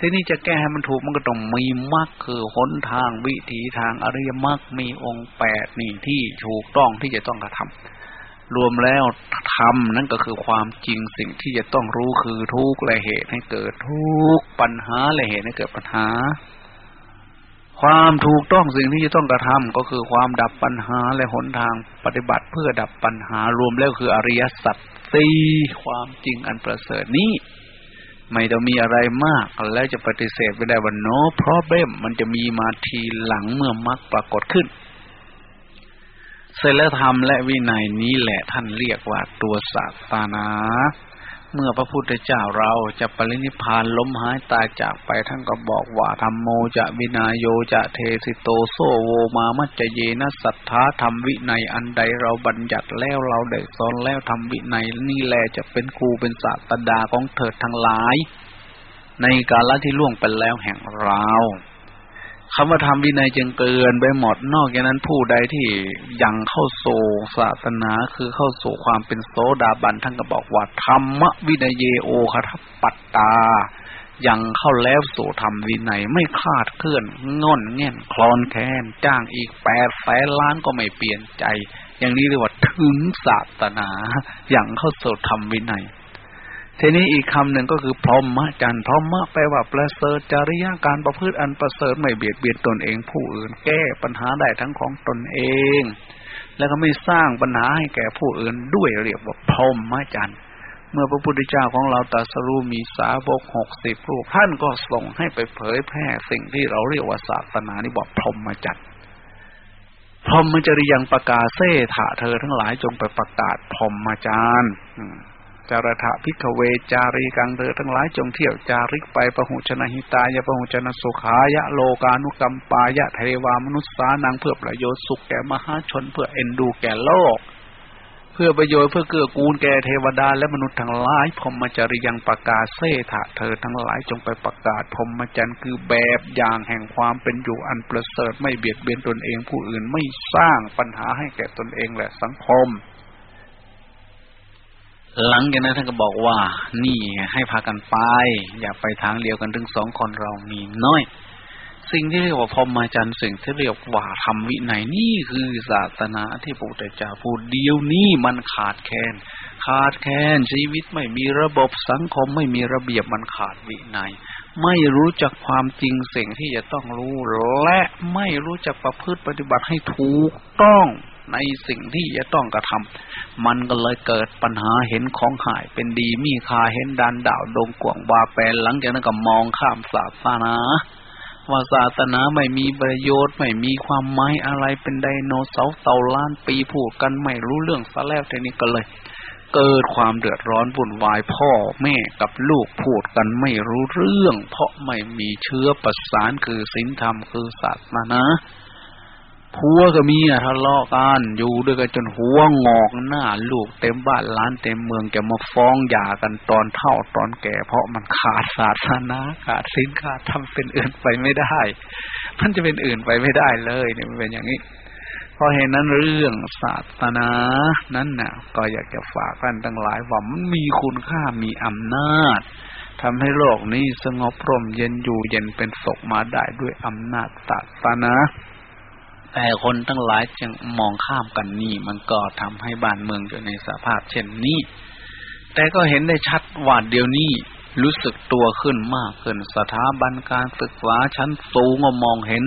ทีนี้จะแก้ให้มันถูกมันก็ต้องมีมรรคคือหนทางวิถีทางอริยมรรคมีองค์แปดนี่ที่ถูกต้องที่จะต้องกระทำรวมแล้วทำนั่นก็คือความจริงสิ่งที่จะต้องรู้คือทุกข์และเหตุให้เกิดทุกข์ปัญหาและเหตุให้เกิดปัญหา ความถูกต้องสิ่งที่จะต้องกระทำก็คือความดับปัญหาและหนทางปฏิบัติเพื่อดับปัญหารวมแล้วคืออริยสัจสี่ความจริงอันประเสริฐนี้ ไม่ต้องมีอะไรมาก แล้วจะปฏิเสธไม่ได้ว่า no problem มันจะมีมาทีหลังเมื่อมรรคปรากฏขึ้นศีลธรรมและวินัยนี้แหละท่านเรียกว่าตัวศาสนา เมื่อพระพุทธเจ้าเราจะปรินิพานล้มหายตายจากไปท่านก็บอกว่าธรรมโมจะวินายโยจะเทสิโตโซโวมามัจเจเยนะสัทธาธรรมวินัยอันใดเราบัญญัติแล้วเราได้สอนแล้วทำวินัยนี่แหละจะเป็นครูเป็นศาสตดาของเถิดทั้งหลาย ในกาลที่ล่วงไปแล้วแห่งเรา คำว่าทำวินัยจึงเกินไปหมดนอกจากนั้นผู้ใดที่ยังเข้าโซศาสนาคือเข้าสู่ความเป็นโซดาบันท่านก็บอกว่าธรรมวินัยเยโอคทัปัตตา ยังเข้าแล้วสู่ธรรมวินัยไม่คาดเคลื่อนง่อนเงี้ยคลอนแค้นจ้างอีกแปดแสนล้านก็ไม่เปลี่ยนใจ อย่างนี้เรียกว่าถึงศาสนาอย่างเข้าสู่ธรรมวินัย ทีนี้อีกคำหนึ่งก็คือพรหมจันทร์พรหมแปลว่าประเสริฐจริยาการประพฤติอันประเสริฐไม่เบียดเบียนตนเองผู้อื่น แก้ปัญหาได้ทั้งของตนเอง แล้วก็ไม่สร้างปัญหาให้แก่ผู้อื่นด้วยเรียกว่าพรหมจันทร์เมื่อพระพุทธเจ้าของเราตรัสรู้มีสาวกหกสิบรูปท่านก็ส่งให้ไปเผยแพร่สิ่งที่เราเรียกว่าศาสนานี่บอกพรหมจันทร์พรหมจริยังประกาศเสถะเธอทั้งหลายจงไปประกาศพรหมจารย์ จารถะพิกเวจารีกังเธอทั้งหลายจงเที่ยวจาริกไปประหุชนะหิตายะประหุชนะสุขายะโลกานุกรรมปายะเทวามนุษสานังเพื่อประโยชน์สุขแก่มหาชนเพื่อเอ็นดูแก่โลก เพื่อประโยชน์เพื่อเกื้อกูลแก่เทวดาและมนุษย์ทั้งหลายพรหมจริยังประกาศเสถะเธอทั้งหลายจงไปประกาศพรหมจรรย์คือแบบอย่างแห่งความเป็นอยู่อันประเสริฐไม่เบียดเบียนตนเองผู้อื่นไม่สร้างปัญหาให้แก่ตนเองและสังคม หลังจากนั้นท่านก็บอกว่า นี่ให้พากันไป อย่าไปทางเดียวกันถึงสองคนเรามีน้อย สิ่งที่เรียกว่าพรหมจรรย์สิ่งที่เรียกว่าธรรมวินัยนี่คือศาสนาที่พระพุทธเจ้าพูดเดียวนี้มันขาดแคลนขาดแคลนชีวิตไม่มีระบบสังคมไม่มีระเบียบมันขาดวินัยไม่รู้จักความจริงสิ่งที่จะต้องรู้ และไม่รู้จักประพฤติปฏิบัติให้ถูกต้องในสิ่งที่จะต้องกระทำ มันก็เลยเกิดปัญหาเห็นของหายเป็นดีมีคาเห็นดันดาวดงกว่างวาแปลหลังจากนั้นก็มองข้ามศาสนาว่าศาสนาไม่มีประโยชน์ไม่มีความหมายอะไรเป็นไดโนเสาร์เต่าล้านปีพูดกันไม่รู้เรื่องซะแล้วทีนี้ก็เลย เกิดความเดือดร้อนวุ่นวายพ่อแม่กับลูกพูดกันไม่รู้เรื่อง เพราะไม่มีเชื้อประสานคือศีลธรรมคือศาสนา ผัวก็มีอะทะเลาะกันอยู่ด้วยกันจนหัวงอกหน้า ลูกเต็มบ้านล้านเต็มเมืองแกมาฟ้องหย่ากันตอนเท่าตอนแก่ เพราะมันขาดศาสนาขาดศีลขาดทำเป็นอื่นไปไม่ได้ มันจะเป็นอื่นไปไม่ได้เลยเนี่ยมันเป็นอย่างนี้เพราะเห็นนั้นเรื่องศาสนานั้นน่ะ ก็อยากจะฝากกันทั้งหลายว่ามันมีคุณค่ามีอำนาจทำให้โลกนี้สงบร่มเย็นอยู่เย็นเป็นสุขมาได้ด้วยอำนาจศาสนา แต่คนทั้งหลายจึงมองข้ามกันนี่ มันก็ทำให้บ้านเมืองอยู่ในสภาพ เช่นนี้ แต่ก็เห็นได้ชัดว่าเดี๋ยวนี้รู้สึกตัวขึ้นมากขึ้นสถาบันการศึกษาชั้นสูงก็มองเห็น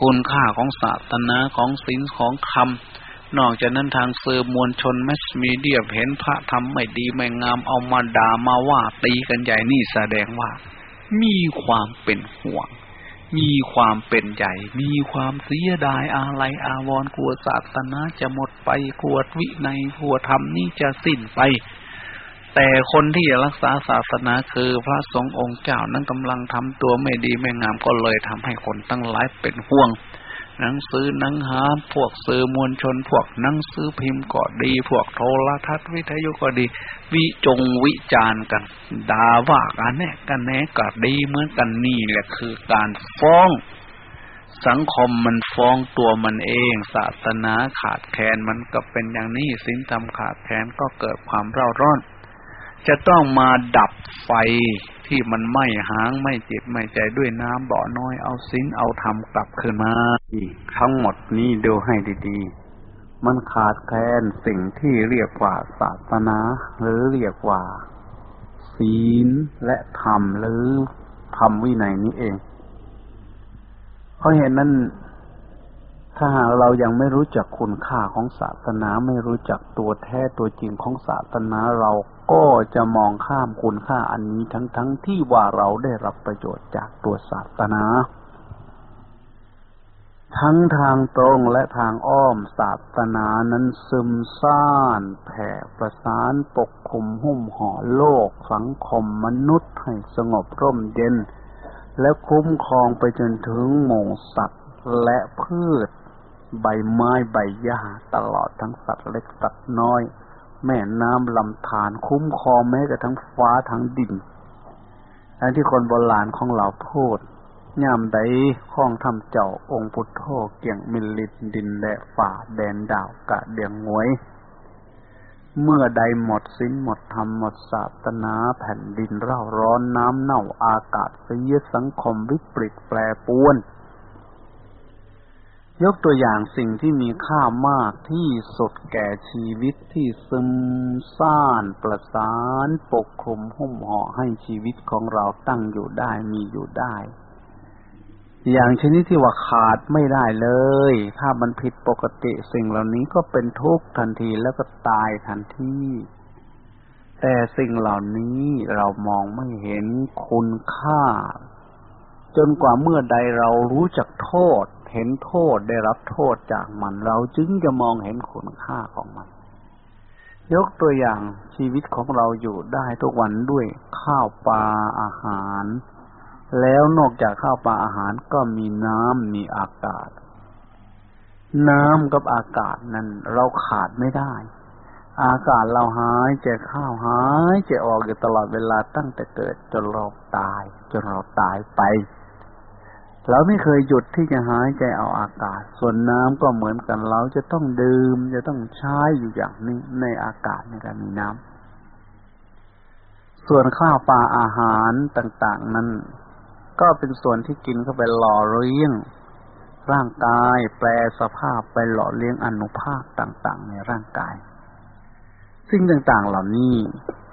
คุณค่าของศาสนาของศีลของคำนอกจากนั้นทางสื่อมวลชนแมสมีเดียเห็นพระทำไม่ดีไม่งามเอามาด่ามาว่าตีกันใหญ่นี่แสดงว่า มีความเป็นห่วง มีความเป็นใหญ่ มีความเสียดายอะไรอาวรกลัวศาสนาจะหมดไปกลัววิในกลัวธรรมนี่จะสิ้นไป แต่คนที่จะรักษาศาสนาคือพระสงฆ์องค์เจ้านั้นกำลังทำตัวไม่ดีไม่งามก็เลยทำให้คนตั้งหลายเป็นห่วง หนังสือหนังหาพวกสื่อมวลชน พวกหนังสือพิมพ์ก็ดี พวกโทรทัศน์วิทยุก็ดี วิจงวิจารณ์กันด่าว่ากันแน่กันแน่ก็ดีเหมือนกันนี่แหละคือการฟ้อง สังคมมันฟ้องตัวมันเอง ศาสนาขาดแคลนมันก็เป็นอย่างนี้สินธรรมขาดแคลนก็เกิดความเร่าร้อน จะต้องมาดับไฟที่มันไม่หางไม่จิตไม่ใจด้วยน้ำบ่อน้อยเอาสินเอาธรรมกลับคืนมาอีกทั้งหมดนี้ดูให้ดีๆ มันขาดแคลนสิ่งที่เรียกว่าศาสนา หรือเรียกว่า ศีลและธรรมหรือธรรมวินัยนี้เองเพราะเห็นนั้น ถ้าหากเรายังไม่รู้จักคุณค่าของศาสนาไม่รู้จักตัวแท้ตัวจริงของศาสนาเราก็จะมองข้ามคุณค่าอันนี้ทั้งทั้งที่ว่าเราได้รับประโยชน์จากตัวศาสนา ทั้งทางตรงและทางอ้อมศาสนานั้นซึมซ่านแผ่ประสานปกคลุมหุ้มห่อโลกสังคมมนุษย์ให้สงบร่มเย็น และคุ้มครองไปจนถึงหมู่สัตว์และพืช ใบไม้ใบหญ้าตลอดทั้งสัตว์เล็กสัตว์น้อย แม่น้ำลำธารคุ้มครองแม้กระทั่งฟ้าทั้งดินอันที่คนโบราณของเราพูดย่ำใดข้องทำเจ้าองค์พุทโธเกี่ยงมิลิดดินและฝ่าแดนดาวกะเดียงงวย เมื่อใดหมดสิ้นหมดธรรมหมดศาสนาแผ่นดินเร่าร้อนน้ำเน่าอากาศเสียสังคมวิปริตแปรปวน ยกตัวอย่างสิ่งที่มีค่ามากที่สุดแก่ชีวิตที่ซึมซ่านประสานปกคลุมหุ้มห่อให้ชีวิตของเราตั้งอยู่ได้มีอยู่ได้ อย่างชนิดที่ว่าขาดไม่ได้เลย ถ้ามันผิดปกติสิ่งเหล่านี้ก็เป็นทุกข์ทันทีแล้วก็ตายทันทีแต่สิ่งเหล่านี้เรามองไม่เห็นคุณค่า จนกว่าเมื่อใดเรารู้จักโทษ เห็นโทษได้รับโทษจากมัน เราจึงจะมองเห็นคุณค่าของมัน ยกตัวอย่างชีวิตของเราอยู่ได้ทุกวันด้วยข้าวปลาอาหาร แล้วนอกจากข้าวปลาอาหารก็มีน้ำมีอากาศ น้ำกับอากาศนั้นเราขาดไม่ได้ อากาศเราหายใจข้าวหายใจออกอยู่ตลอดเวลาตั้งแต่เกิดจนเราตาย จนเราตายไป เราไม่เคยหยุดที่จะหายใจเอาอากาศ ส่วนน้ำก็เหมือนกันเราจะต้องดื่ม จะต้องใช้อยู่อย่างนี้ในอากาศในการมีน้ำส่วนข้าวปลาอาหารต่าง ๆ นั้น ก็เป็นส่วนที่กินเข้าไปหล่อเลี้ยง ร่างกายแปลสภาพไปหล่อเลี้ยงอนุภาคต่าง ๆ ในร่างกาย สิ่งต่างๆเหล่านี้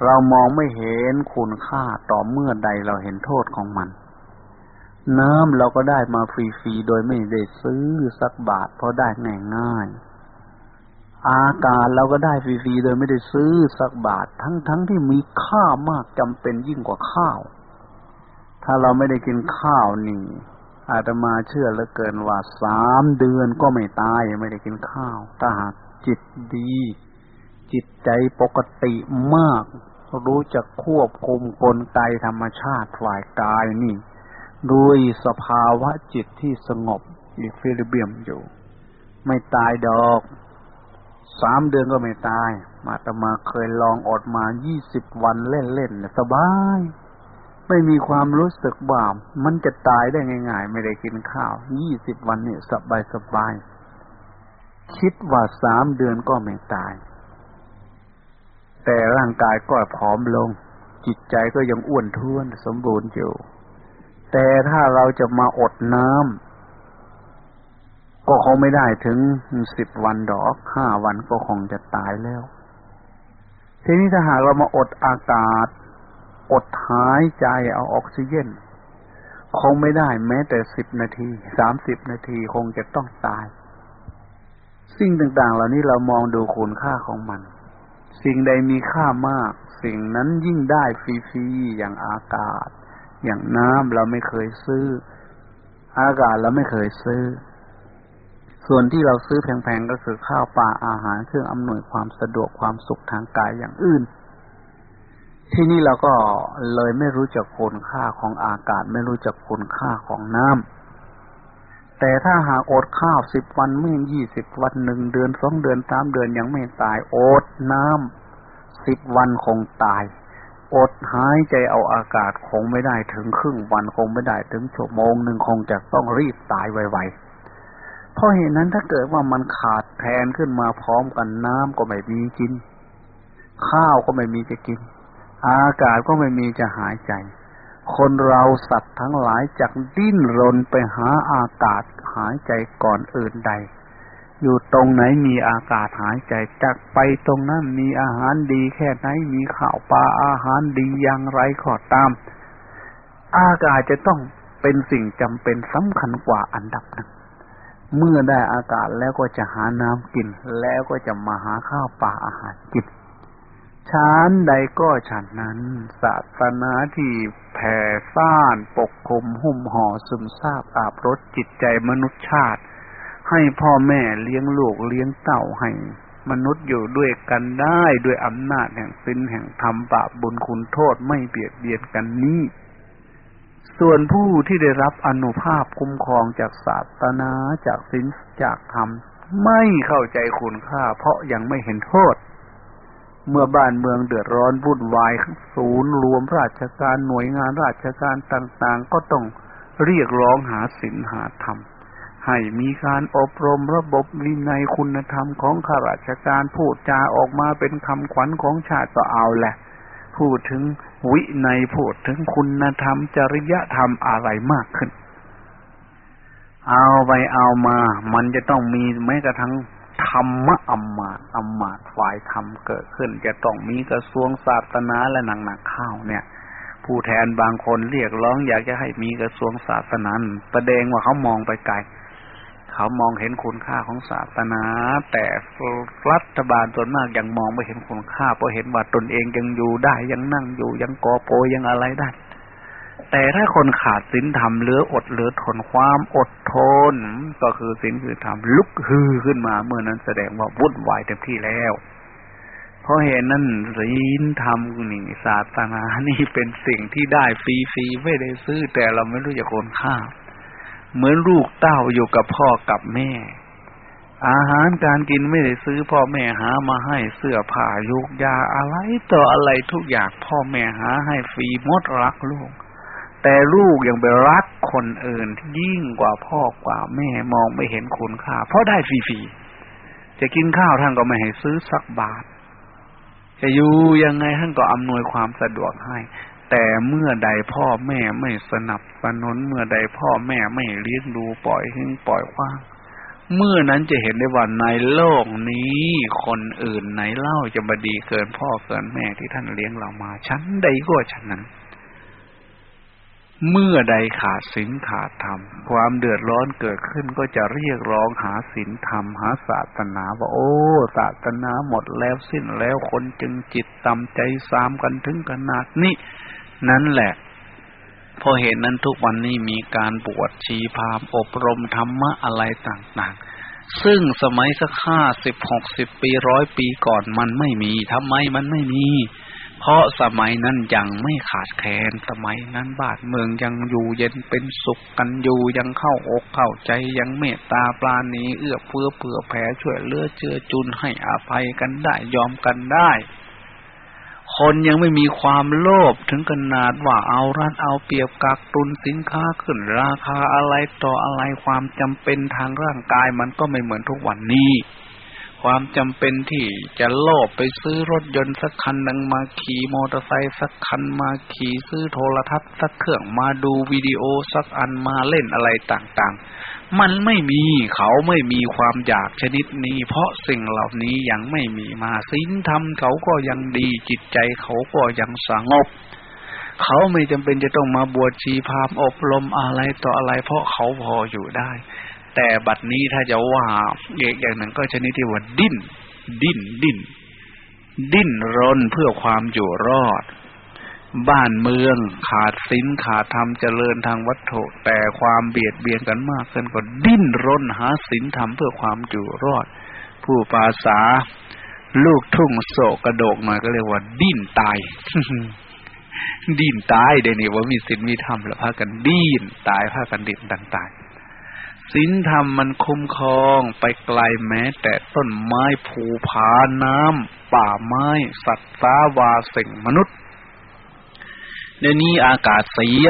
เรามองไม่เห็นคุณค่าต่อเมื่อใดเราเห็นโทษของมัน น้ำเราก็ได้มาฟรีๆ โดยไม่ได้ซื้อสักบาท เพราะได้ง่ายๆอากาศเราก็ได้ฟรีๆ โดยไม่ได้ซื้อสักบาท ทั้งๆทที่มีค่ามากจำเป็นยิ่งกว่าข้าว ถ้าเราไม่ได้กินข้าวนี่ อาตมาเชื่อเหลือเกินว่าสามเดือนก็ไม่ตายไม่ได้กินข้าว ถ้าหากจิตดี จิตใจปกติมาก รู้จักควบคุมกลไกธรรมชาติฝ่ายกายนี่ ด้วยสภาวะจิตที่สงบอีกฟิลิเบียมอยู่ ไม่ตายดอก สามเดือนก็ไม่ตาย มาตมาเคยลองอดมายี่สิบวันเล่นๆสบาย ไม่มีความรู้สึกว่ามันจะตายได้ง่าย ๆ ไม่ได้กินข้าวยี่สิบวันเนี่ยสบายสบาย คิดว่าสามเดือนก็ไม่ตาย แต่ร่างกายก็ผอมลง จิตใจก็ยังอ้วนท้วนสมบูรณ์อยู่ แต่ถ้าเราจะมาอดน้ำก็คงไม่ได้ถึงสิบวันดอกห้าวันก็คงจะตายแล้ว ทีนี้ถ้าหากเรามาอดอากาศ อดหายใจเอาออกซิเจนคงไม่ได้แม้แต่สิบนาทีสามสิบนาทีคงจะต้องตาย สิ่งต่างๆ เหล่านี้เรามองดูคุณค่าของมัน สิ่งใดมีค่ามาก สิ่งนั้นยิ่งได้ฟรีๆอย่างอากาศ อย่างน้ำเราไม่เคยซื้อ อากาศเราไม่เคยซื้อ ส่วนที่เราซื้อแพงๆก็คือข้าวปลาอาหารเครื่องอำนวยความสะดวกความสุขทางกายอย่างอื่น ที่นี่เราก็เลยไม่รู้จักคุณค่าของอากาศ ไม่รู้จักคุณค่าของน้ำแต่ถ้าหากอดข้าวสิบวันไม่ยี่สิบวันหนึ่งเดือนสองเดือนสามเดือนยังไม่ตายอดน้ำสิบวันคงตาย อดหายใจเอาอากาศคงไม่ได้ถึงครึ่งวันคงไม่ได้ถึงชั่วโมงหนึ่งคงจะต้องรีบตายไวๆ เพราะเหตุนั้นถ้าเกิดว่ามันขาดแทนขึ้นมาพร้อมกันน้ำก็ไม่มีกิน ข้าวก็ไม่มีจะกิน อากาศก็ไม่มีจะหายใจ คนเราสัตว์ทั้งหลายจากดิ้นรนไปหาอากาศหายใจก่อนอื่นใด อยู่ตรงไหนมีอากาศหายใจจากไปตรงนั้นมีอาหารดีแค่ไหนมีข้าวปลาอาหารดีอย่างไรก็ตาม อากาศจะต้องเป็นสิ่งจำเป็นสำคัญกว่าอันดับหนึ่งเมื่อได้อากาศแล้วก็จะหาน้ำกิน แล้วก็จะมาหาข้าวปลาอาหารกินชั้นใดก็ฉันนั้น ศาสนาที่แผ่ซ่าน ปกคลุมหุ้มห่อซึมซาบอาบรสจิตใจมนุษยชาติ ให้พ่อแม่เลี้ยงลูกเลี้ยงเต่าให้ มนุษย์อยู่ด้วยกันได้ด้วยอำนาจแห่งศีลแห่งธรรมบาปบุญคุณโทษไม่เบียดเบียนกันนี้ ส่วนผู้ที่ได้รับอนุภาพคุ้มครองจากศาสนาจากศีลจากธรรม ไม่เข้าใจคุณค่า เพราะยังไม่เห็นโทษ เมื่อบ้านเมืองเดือดร้อนวุ่นวายศูนย์รวมราชการหน่วยงานราชการต่าง ๆ ก็ต้องเรียกร้องหาศีลหาธรรม ให้มีการอบรมระบบวินัยคุณธรรมของข้าราชการพูดจาออกมาเป็นคำขวัญของชาติก็เอาแหละ พูดถึงวินัยพูดถึงคุณธรรม จริยธรรมอะไรมากขึ้น เอาไปเอามา มันจะต้องมีแม้กระทั่งธรรมะอมมาตอมมาตฝ่ายธรรมเกิดขึ้น จะต้องมีกระทรวงศาสนาและหนังหนักข้าวเนี่ย ผู้แทนบางคนเรียกร้องอยากจะให้มีกระทรวงศาสนาประเดงว่าเขามองไปไกล เขามองเห็นคุณค่าของศาสนา แต่รัฐบาลส่วนมากยังมองไม่เห็นคุณค่า เพราะเห็นว่าตนเองยังอยู่ได้ยังนั่งอยู่ยังกอโปยังอะไรได้ แต่ถ้าคนขาดศีลธรรมเหลืออดเหลือทนความอดทน ก็คือศีลคือธรรมลุกฮือขึ้นมา เมื่อนั้นแสดงว่าวุ่นวายเต็มที่แล้วเพราะเหตุนั้นศีลธรรมนี่ศาสนานี่เป็นสิ่งที่ได้ฟรีๆไม่ได้ซื้อแต่เราไม่รู้จักคนค่า เหมือนลูกเต้าอยู่กับพ่อกับแม่ อาหารการกินไม่ได้ซื้อพ่อแม่หามาให้เสื้อผ้ายุกยาอะไรต่ออะไรทุกอย่างพ่อแม่หาให้ฟรีมดรักลูก แต่ลูกยังไปรักคนอื่นยิ่งกว่าพ่อกว่าแม่มองไม่เห็นคุณค่า เพราะได้ฟรีๆจะกินข้าวท่านก็ไม่ให้ซื้อสักบาทจะอยู่ยังไงท่านก็อำนวยความสะดวกให้ แต่เมื่อใดพ่อแม่ไม่สนับสนุนเมื่อใดพ่อแม่ไม่เลี้ยงดูปล่อยให้ปล่อยว่างเมื่อนั้นจะเห็นได้ว่าในโลกนี้ คนอื่นไหนเล่าจะบดีเกินพ่อเกินแม่ที่ท่านเลี้ยงเรามาชั้นใดก็ชั้นนั้น เมื่อใดขาดศีลขาดธรรม ความเดือดร้อนเกิดขึ้นก็จะเรียกร้องหาศีลธรรมหาศาสนาว่าโอ้ศาสนาหมดแล้วสิ้นแล้วคนจึงจิตต่ำใจสามกันถึงขนาดนี้ นั่นแหละพอเห็นนั้นทุกวันนี้มีการบวชชีพามอบรมธรรมะอะไรต่างๆ ซึ่งสมัยสักห้าสิบหกสิบปีร้อยปีก่อนมันไม่มีทำไมมันไม่มี เพราะสมัยนั้นยังไม่ขาดแคลนสมัยนั้นบ้านเมืองยังอยู่เย็นเป็นสุขกันอยู่ยังเข้าอกเข้าใจยังเมตตาปราณีเอื้อเฟื้อเผื่อแผ่ช่วยเลือเจือจุนให้อภัยกันได้ยอมกันได้ คนยังไม่มีความโลภถึงขนาดว่าเอารัดเอาเปรียบกักตุนสินค้าขึ้นราคาอะไรต่ออะไรความจำเป็นทางร่างกายมันก็ไม่เหมือนทุกวันนี้ ความจำเป็นที่จะโลภไปซื้อรถยนต์สักคันหนึ่งมาขี่มอเตอร์ไซค์สักคันมาขี่ซื้อโทรทัศน์สักเครื่องมาดูวิดีโอสักอันมาเล่นอะไรต่างๆ มันไม่มีเขาไม่มีความอยากชนิดนี้ เพราะสิ่งเหล่านี้ยังไม่มีมาศีลธรรมเขาก็ยังดีจิตใจเขาก็ยังสงบเขาไม่จำเป็นจะต้องมาบวชชีพามอบรมอะไรต่ออะไร เพราะเขาพออยู่ได้ แต่บัดนี้ถ้าจะว่าเอกอย่างหนึ่งก็ชนิดที่ว่าดิ้น ดิ้น ดิ้น ดิ้นรนเพื่อความอยู่รอด บ้านเมืองขาดศีลขาดธรรมเจริญทางวัตถุแต่ความเบียดเบียนกันมากขึ้นก็ดิ้นรนหาศีลธรรมเพื่อความอยู่รอด ผู้ภาษา ลูกทุ่งโศกกระโดกหน่อยก็เรียกว่าดิ้นตายดิ้นตายเดี๋ยวนี้ว่ามีศีลมีธรรมแล้วพากันดิ้นตายพากันดิ้นต่าง ศีลธรรมมันคุ้มครองไปไกลแม้ แต่ต้นไม้ภูผาน้ำป่าไม้ สัตว์สาวาสิ่งมนุษย์เดี๋ยวนี้อากาศเสีย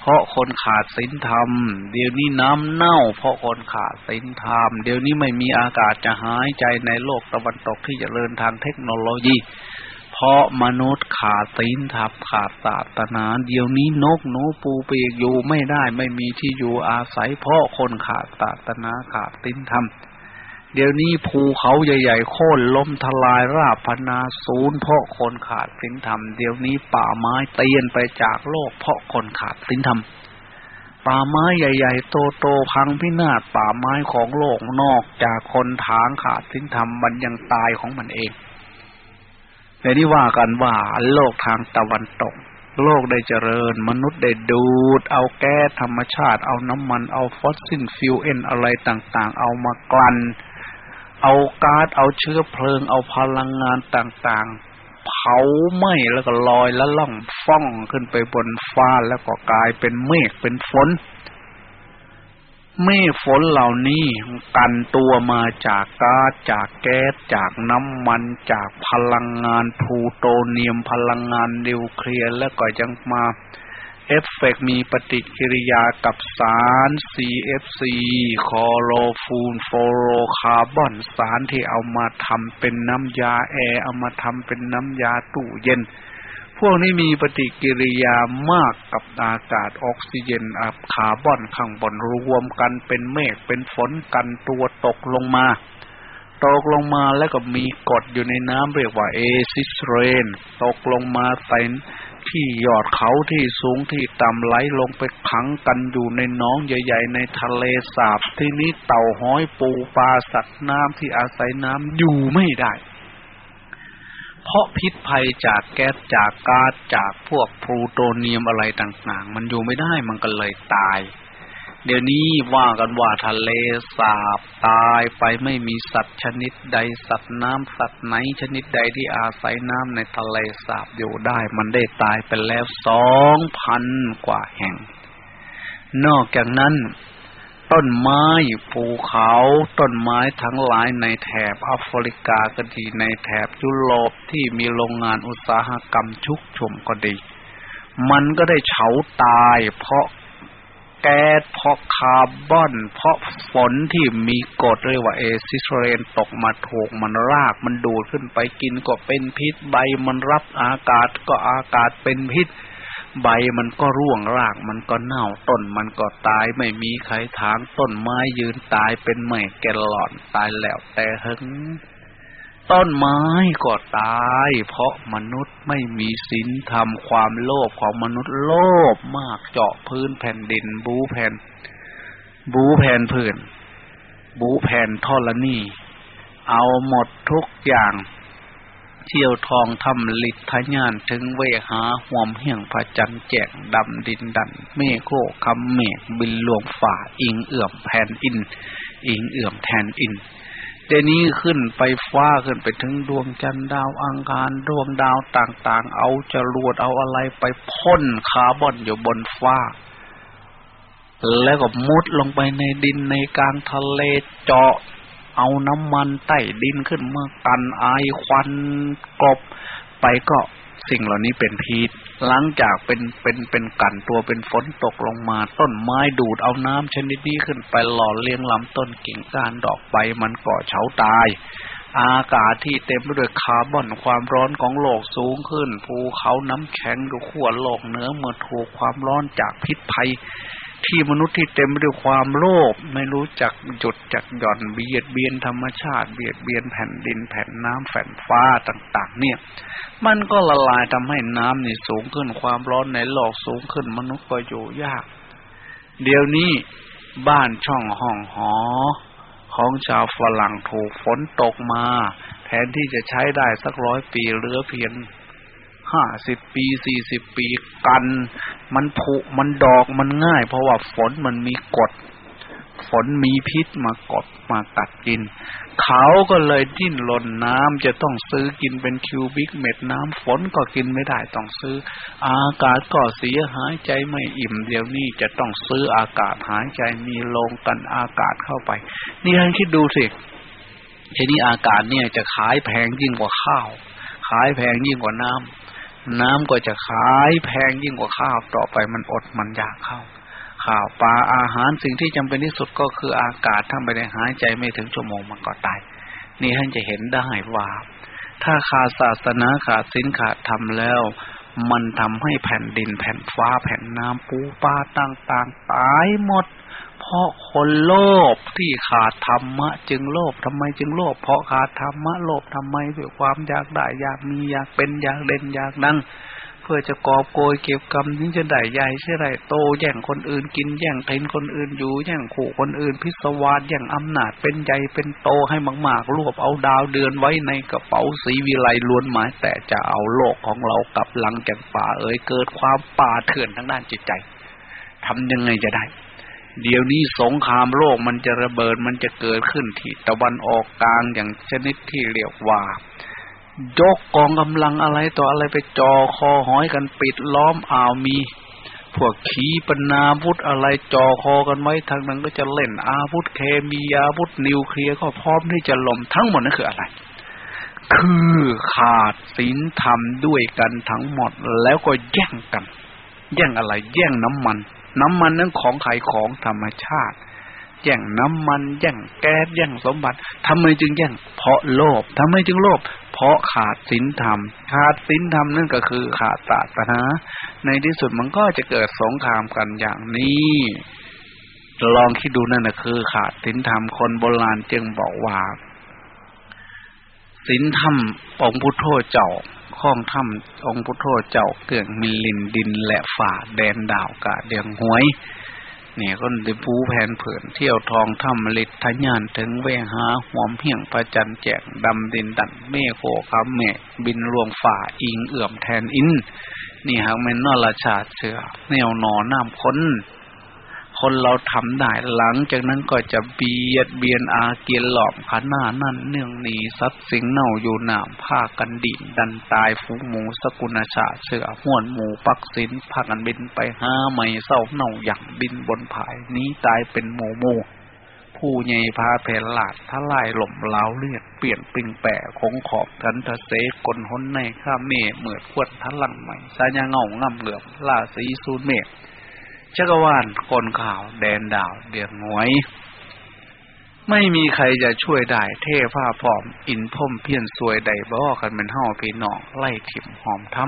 เพราะคนขาดศีลธรรม เดี๋ยวนี้น้ำเน่า เพราะคนขาดศีลธรรม เดี๋ยวนี้ไม่มีอากาศจะหายใจในโลกตะวันตกที่จเจริญทางเทคโนโลยี ราะมนุษย์ขาดศีลธรรมขาดศาสนา เดี๋ยวนี้นกหนูปูเปียกอยู่ไม่ได้ไม่มีที่อยู่อาศัย เพราะคนขาดศาสนาขาดศีลธรรมเดี๋ยวนี้ภูเขาใหญ่ๆโค่นล้มทลายราบพนาศูนย์เพราะคนขาดศีลธรรม เดี๋ยวนี้ป่าไม้เตียนไปจากโลก เพราะคนขาดศีลธรรมป่าไม้ใหญ่ ๆ โตๆพังพินาศป่าไม้ของโลกนอกจากคนทางขาดศีลธรรมมันยังตายของมันเอง ในนี้ว่ากันว่าโลกทางตะวันตก โลกได้เจริญ มนุษย์ได้ดูด เอาแก๊สธรรมชาติ เอาน้ำมันเอา fossil fuel อะไรต่างๆ เอามากลั่นเอาก๊าซเอาเชื้อเพลิง เอาพลังงานต่างๆ เผาไหม้แล้วก็ลอยแล้วล่องฟ่องขึ้นไปบนฟ้าแล้วก็กลายเป็นเมฆเป็นฝน เมฆฝนเหล่านี้กลั่นตัวมาจากก๊าซจากแก๊สจากน้ำมันจากพลังงานพลูโตเนียมพลังงานนิวเคลียร์แล้วก็ยังมาเอฟเฟกมีปฏิกิริยากับสาร CFC chlorofluorocarbon สารที่เอามาทำเป็นน้ำยาแอร์เอามาทำเป็นน้ำยาตู้เย็น พวกนี้มีปฏิกิริยามากกับอากาศออกซิเจนกับคาร์บอนข้างบนรวมกันเป็นเมฆเป็นฝนกลั่นตัวตกลงมา ตกลงมาแล้วก็มีกรดอยู่ในน้ำเรียกว่า acid rain ตกลงมาใส่ที่ยอดเขาที่สูงที่ต่ำไหลลงไปขังกันอยู่ในน้องใหญ่ ๆ ในทะเลสาบที่นี้เต่าห้อยปูปลาสัตว์น้ำที่อาศัยน้ำอยู่ไม่ได้ เพราะพิษภัยจากแก๊สจากก๊าซจากพวกพลูโตเนียมอะไรต่างๆ มันอยู่ไม่ได้มันก็เลยตาย เดี๋ยวนี้ว่ากันว่าทะเลสาบตายไปไม่มีสัตว์ชนิดใดสัตว์น้ำสัตว์ไหนชนิดใดที่อาศัยน้ำในทะเลสาบอยู่ได้ มันได้ตายไปแล้วสองพันกว่าแห่ง นอกจากนั้น ต้นไม้ภูเขา ต้นไม้ทั้งหลายในแถบแอฟริกาก็ดีในแถบยุโรปที่มีโรงงานอุตสาหกรรมชุกชุมก็ดี มันก็ได้เฉาตายเพราะแก๊สเพราะคาร์บอน เพราะฝนที่มีกรดเรียกว่าเอซิสเรนตกมาถูกมันรากมันดูดขึ้นไปกินก็เป็นพิษใบมันรับอากาศก็อากาศเป็นพิษ ใบมันก็ร่วงรากมันก็เน่าต้นมันก็ตายไม่มีใครทางต้นไม้ยืนตายเป็นไม่แกลลอนตายแล้วแต่หึงต้นไม้ก็ตาย เพราะมนุษย์ไม่มีศีลธรรมความโลภของมนุษย์โลภมากเจาะพื้นแผ่นดิน บูแผ่น บูแผ่นพื้น บูแผ่นทอลนี่เอาหมดทุกอย่าง เที่ยวทองทำลิทะยานถึงเวหาห่วมเหี่ยงพระจันแจกดำดินดัน เมฆโคคำเมฆบินหลวงฝ่า อิงเอื่อมแผ่นอิน อิงเอื่อมแทนอินเดนี้ขึ้นไปฟ้าขึ้นไปถึงดวงจันทร์ดาวอังคารดวงดาวต่างๆ เอาจรวดเอาอะไรไปพ่นคาร์บอนอยู่บนฟ้า แล้วก็มุดลงไปในดินในกลางทะเลเจาะ เอาน้ำมันใต้ดินขึ้นมากันไอควันกบไปก็สิ่งเหล่านี้เป็นพิษ หลังจากเป็นเป็นเป็นกันตัวเป็นฝนตกลงมา ต้นไม้ดูดเอาน้ำชนิดนี้ขึ้นไปหล่อเลี้ยงลำต้นกิ่งก้านดอกใบมันก่อเฉาตาย อากาศที่เต็มไปด้วยคาร์บอนความร้อนของโลกสูงขึ้น ภูเขาน้ำแข็งดูขั้วโลกเหนือเมื่อถูกความร้อนจากพิษภัย ที่มนุษย์ที่เต็มไปด้วยความโลภไม่รู้จักจุดจักหย่อนเบียดเบียนธรรมชาติเบียดเบียนแผ่นดินแผ่นน้ำแผ่นฟ้าต่าง ๆ เนี่ย มันก็ละลายทำให้น้ำนี่สูงขึ้นความร้อนในโลกสูงขึ้นมนุษย์ก็อยู่ยาก เดี๋ยวนี้บ้านช่องห้องหอ ของชาวฝรั่งถูกฝนตกมา แทนที่จะใช้ได้สักร้อยปีเหลือเพียง ห้าสิบปีสี่สิบปีกัน มันผุมันดอกมันง่าย เพราะว่าฝนมันมีกฎฝนมีพิษมากดมากัดกิน เขาก็เลยดิ้นรนน้ำจะต้องซื้อกินเป็นคิวบิกเม็ดน้ำฝนก็กินไม่ได้ต้องซื้อ อากาศก็เสียหายใจไม่อิ่มเดี๋ยวนี้จะต้องซื้ออากาศหายใจมีลงกันอากาศเข้าไป นี่ท่านคิดดูสิทีนี้อากาศเนี่ยจะขายแพงยิ่งกว่าข้าว ขายแพงยิ่งกว่าน้ำ น้ำก็จะขายแพงยิ่งกว่าข้าวต่อไปมันอดมันอยากเข้าข้าวปลาอาหารสิ่งที่จำเป็นที่สุดก็คืออากาศถ้าไม่ได้หายใจไม่ถึงชั่วโมงมันก็ตาย นี่ท่านจะเห็นได้ว่า ถ้าขาดศาสนาขาดศีลขาดธรรมแล้ว มันทำให้แผ่นดินแผ่นฟ้าแผ่นน้ำปูปลาต่างๆตายหมด ราะคนโลภที่ขาดธรรมะ จึงโลภทำไมจึงโลภเพราะขาดธรรมะโลภทำไมด้วยความอยากได้อยากมีอยากเป็นอยากเด่นอยากดังเพื่อจะกอบโกยเก็บกรรมนี้จะได้ใหญ่ใช่ไรโตแย่งคนอื่นกินแย่งเทนคนอื่นอยู่แย่งขู่คนอื่น พิศวาสแย่งอำนาจเป็นใหญ่เป็นโตให้มากๆรวบเอาดาวเดือนไว้ในกระเป๋าสีวิไลล้วนหมายแต่จะเอาโลกของเรากับหลังจากป่าเอ๋ยเกิดความป่าเถื่อนทางด้านจิตใจทำยังไงจะได้ เดี๋ยวนี้สงครามโลกมันจะระเบิดมันจะเกิดขึ้นที่ตะวันออกกลางอย่างชนิดที่เรียกว่า ยกกองกำลังอะไรต่ออะไรไปจอคอหอยกันปิดล้อมอ่าวมี พวกขีปนาวุธอะไรจอคอกันไว้ทางนั้นก็จะเล่นอาวุธเคมีอาวุธนิวเคลียร์ก็พร้อมที่จะล่มทั้งหมดนั่นคืออะไร คือขาดศีลธรรมด้วยกันทั้งหมดแล้วก็แย่งกัน แย่งอะไร แย่งน้ำมัน น้ำมันนั้นของขายของธรรมชาติ แย่งน้ำมัน แย่งแก๊สแย่งสมบัติทำไมจึงแย่ง เพราะโลภทำไมจึงโลภเพราะขาดศีลธรรม ขาดศีลธรรมนั่นก็คือขาดศาสนาในที่สุดมันก็จะเกิดสงครามกันอย่างนี้ลองคิดดูนั่นนะคือ ขาดศีลธรรมคนโบราณจึงบอกว่าศีลธรรมองค์พุทโธเจ้า ข้องถ้ำองค์พุทโธเจ้าเกื่องมิลินดินและฝ่าแดนดาวกะเดียงหวย เนี่ยก็ได้ปูแผนเผินเที่ยวทองถ้ำลิทญานถึงเวหาหวมเพียงประจันแจกดำดินดันเมฆโคคำเมฆบินรวงฝ่าอิงเอื่อมแทนอิน นี่หากแม่นนอราชาเสือแนวหนอน้ำค้น คนเราทำได้ หลังจากนั้นก็จะเบียดเบียนอาเกียนหลอมขาหน้านั่นเนื่องหนีสัตว์สิงเน่าอยู่หนามผ้ากันดินดันตายฟูหมูสกุณชาเสือห้วนหมูปักสินพากันบินไปห้าไม่เศร้าเน่าอย่างบินบนผายนี้ตายเป็นหมูหมูผู้ใหญ่พาแผ่นหลาดทลายหล่มเล้าเลือดเปลี่ยนปิงแปะคงขอบกันทะเสกลหนในข้าเมฆเหมือดขวดทันหลังใหม่สายาเงาง่ำเหลือบล่าสีสูนเมฆ จักรวาลคนข่าว แดนดาวเดียงหวย ไม่มีใครจะช่วยได้เทผ้าพร้อม อินพ่มเพี้ยนสวยใดบ่กันเป็นห่อพี่น้องไล่ถิ่มหอมท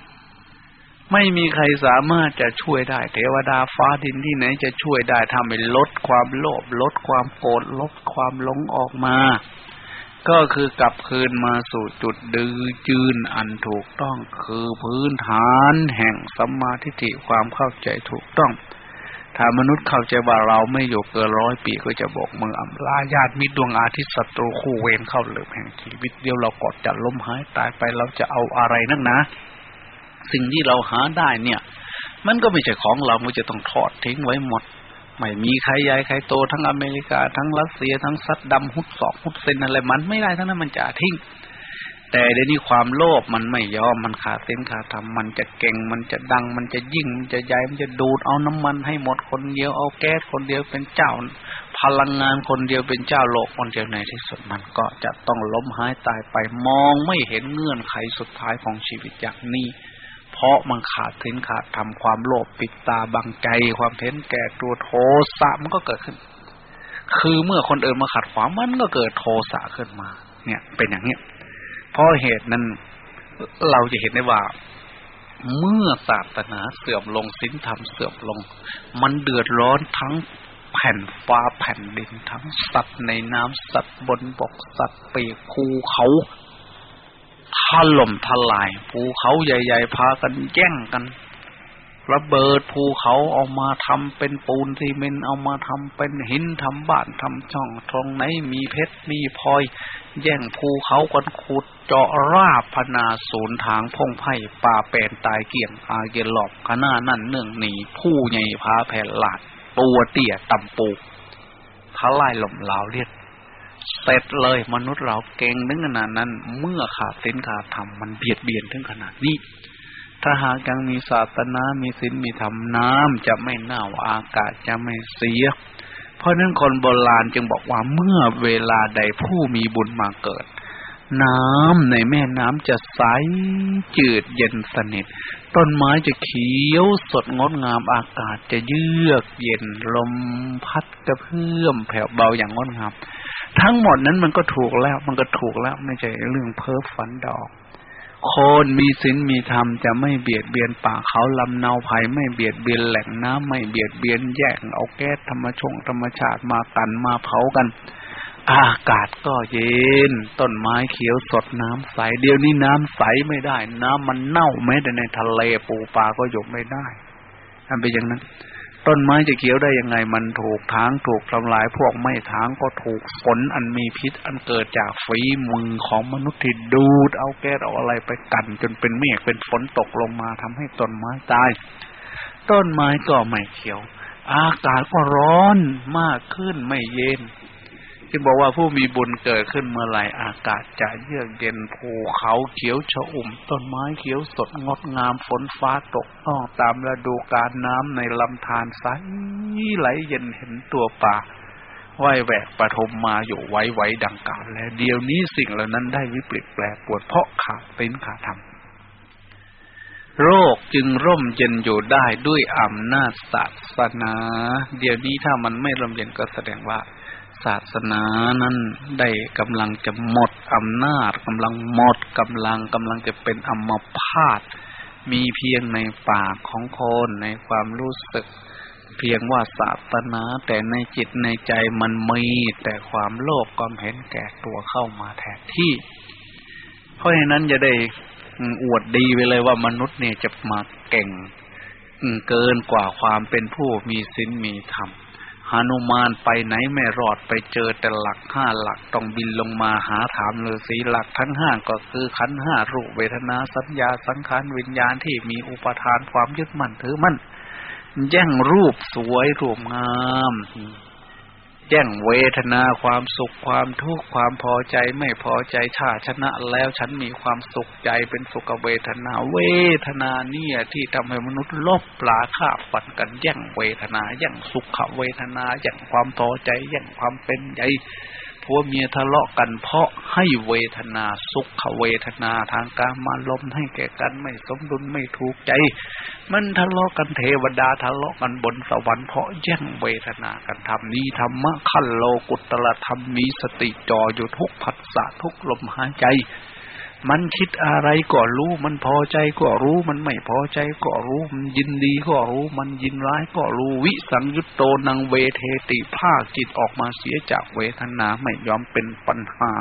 ำไม่มีใครสามารถจะช่วยได้ เทวดาฟ้าดินที่ไหนจะช่วยได้ทำให้ลดความโลภลดความโกรธลดความหลงออกมา ก็คือกลับคืนมาสู่จุดดื้อจืนอันถูกต้องคือพื้นฐานแห่งสัมมาทิฏฐิความเข้าใจถูกต้อง ถ้ามนุษย์เข้าใจว่าเราไม่อยู่เกินร้อยปีก็จะบอกมืออำลาญาติมิตรดวงอาทิตย์ศัตรูคู่เวรเข้าเหลือแห่งชีวิตเดียวเรากอดจะล้มหายตายไปเราจะเอาอะไรนักนะ สิ่งที่เราหาได้เนี่ย มันก็ไม่ใช่ของเรามันจะต้องทอดทิ้งไว้หมด ไม่มีใครใหญ่ใครโตทั้งอเมริกาทั้งรัสเซียทั้งซัดดำฮุดสอกฮุดเซนอะไรมันไม่ได้ทั้งนั้นมันจะทิ้ง แต่เดี๋ยวนี้ความโลภมันไม่ยอมมันขาดเส้นขาดทำมันจะเก่งมันจะดัง มันจะยิ่งมันจะใหญ่มันจะดูดเอาน้ำมันให้หมดคนเดียวเอาแก๊สคนเดียวเป็นเจ้า พลังงานคนเดียวเป็นเจ้าโลกคนเดียวในที่สุดมันก็จะต้องล้มหายตายไปมองไม่เห็นเงื่อนไขสุดท้ายของชีวิตอย่างนี้ เพราะมันขาดทิ้นขาดทำความโลภปิดตาบังใจ ความเพ้นแก่ตัวโทสะมันก็เกิดขึ้น คือเมื่อคนอื่นมาขัดขวางมันก็เกิดโทสะขึ้นมา เนี่ย เป็นอย่างนี้เพราะเหตุนั้นเราจะเห็นได้ว่า เมื่อศาสนาเสื่อมลงศีลธรรมเสื่อมลง มันเดือดร้อนทั้งแผ่นฟ้าแผ่นดินทั้งสัตว์ในน้ำสัตว์บนบกสัตว์ปีกภูเขา ถล่มทลาย ภูเขาใหญ่ ๆ พากันแย่งกันระเบิดภูเขาเอามาทำเป็นปูนซีเมนเอามาทำเป็นหินทำบ้านทำช่องตรงไหนมีเพชรมีพลอย แย่งภูเขากันขุดเจาะราบพนาศูนย์ทางพงไพ่ป่าแปนตายเกี่ยงอาเกลหลอกขน้านั่นเนื่องหนีผู้ใหญ่พาแผ่นหลาดตัวเตี้ยต่ำปูทลายหล่มลาวเลียด เสร็จเลยมนุษย์เราเก่งถึงขนาดนั้น เมื่อขาดสินขาดธรรมมันเบียดเบียนถึงขนาดนี้ ถ้าหากยังมีศาสนา มีศีลมีธรรมน้ำจะไม่เน่าอากาศจะไม่เสีย เพราะนั้นคนโบราณจึงบอกว่าเมื่อเวลาใดผู้มีบุญมาเกิด น้ำในแม่น้ำจะใสจืดเย็นสนิท ต้นไม้จะเขียวสดงดงามอากาศจะเยือกเย็นลมพัดกระเพื่อมแผ่วเบาอย่างงดงาม ทั้งหมดนั้นมันก็ถูกแล้ว มันก็ถูกแล้ว ไม่ใช่เรื่องเพ้อฝันดอก คนมีศีลมีธรรมจะไม่เบียดเบียนป่าเขาลำเนาภัยไม่เบียดเบียนแหล่งน้ำไม่เบียดเบียนแยกเอาแก๊สธรรมชงธรรมชาติมากันมาเผากัน อากาศก็เย็น ต้นไม้เขียวสดน้ำใส เดี๋ยวนี้น้ำใสไม่ได้ น้ำมันเน่าแม้แต่ในทะเลปูปลาก็หยกไม่ได้อันเป็นอย่างนั้น ต้นไม้จะเขียวได้ยังไง มันถูกทางถูกทำลาย พวกไม่ทางก็ถูกฝนอันมีพิษ อันเกิดจากฝีมือของมนุษย์ที่ดูด เอาแก๊สเอาอะไรไปกัน จนเป็นเมฆเป็นฝนตกลงมาทำให้ต้นไม้ตาย ต้นไม้ก็ไม่เขียว อากาศก็ร้อนมากขึ้นไม่เย็น ที่บอกว่าผู้มีบุญเกิดขึ้นเมื่อไหร่อากาศจะเยือกเย็นภูเขาเขียวชอุ่ม ต้นไม้เขียวสดงดงามฝนฟ้าตกต้องตามฤดูกาลน้ำในลำธารใสไหลเย็นเห็นตัวป่าว่ายแหวกปฐมมาอยู่ไว้ไว้ดังกล่าวแล้วเดี๋ยวนี้สิ่งเหล่านั้นได้วิปริตแปลปวดเพราะขาดเป็นขาดธรรมโรคจึงร่มเย็นอยู่ได้ด้วยอำนาจศาสนา เดี๋ยวนี้ถ้ามันไม่ร่มเย็นก็แสดงว่า ศาสนานั้นได้กำลังจะหมดอำนาจกำลังหมดกำลังกำลังจะเป็นอัมพาตมีเพียงในปากของคนในความรู้สึก เพียงว่าศาสนา แต่ในจิตในใจมันมีแต่ความโลภความเห็นแก่ตัวเข้ามาแทนที่ เพราะฉะนั้นจะได้อวดดีไปเลยว่ามนุษย์เนี่ยจะมาเก่งเกินกว่าความเป็นผู้มีศีลมีธรรม หานุมานไปไหนไม่รอดไปเจอแต่หลักห้าหลักต้องบินลงมาหาถามฤาษีหลักทั้งห้าก็คือขันห้ารูปเวทนาสัญญาสังขารวิญญาณที่มีอุปทานความยึดมั่นถือมั่นแย่งรูปสวยรูปงาม แย่งเวทนาความสุขความทุกข์ความพอใจไม่พอใจถ้าชนะแล้วฉันมีความสุขใจเป็นสุขเวทนา เวทนาเนี่ยที่ทำให้มนุษย์ลบปลาฆ่าฝันกันแย่งเวทนาแย่งสุขเวทนาแย่งความพอใจแย่งความเป็นใหญ่ ผัวเมียทะเลาะกัน เพราะให้เวทนาสุขเวทนาทางการมาลมให้แก่กันไม่สมดุลไม่ถูกใจ มันทะเลาะกันเทวดาทะเลาะกันบนสวรรค์เพราะแย่งเวทนากันทำนี้ธรรมะขั้นโลกุตตรธรรมมีสติจออยู่ทุกผัสสะทุกลมหายใจ มันคิดอะไรก็รู้ มันพอใจก็รู้ มันไม่พอใจก็รู้ มันยินดีก็รู้ มันยินร้ายก็รู้ วิสังยุตโตนังเวเทติภาคจิตออกมาเสียจากเวทนาไม่ยอมเป็นปัญหา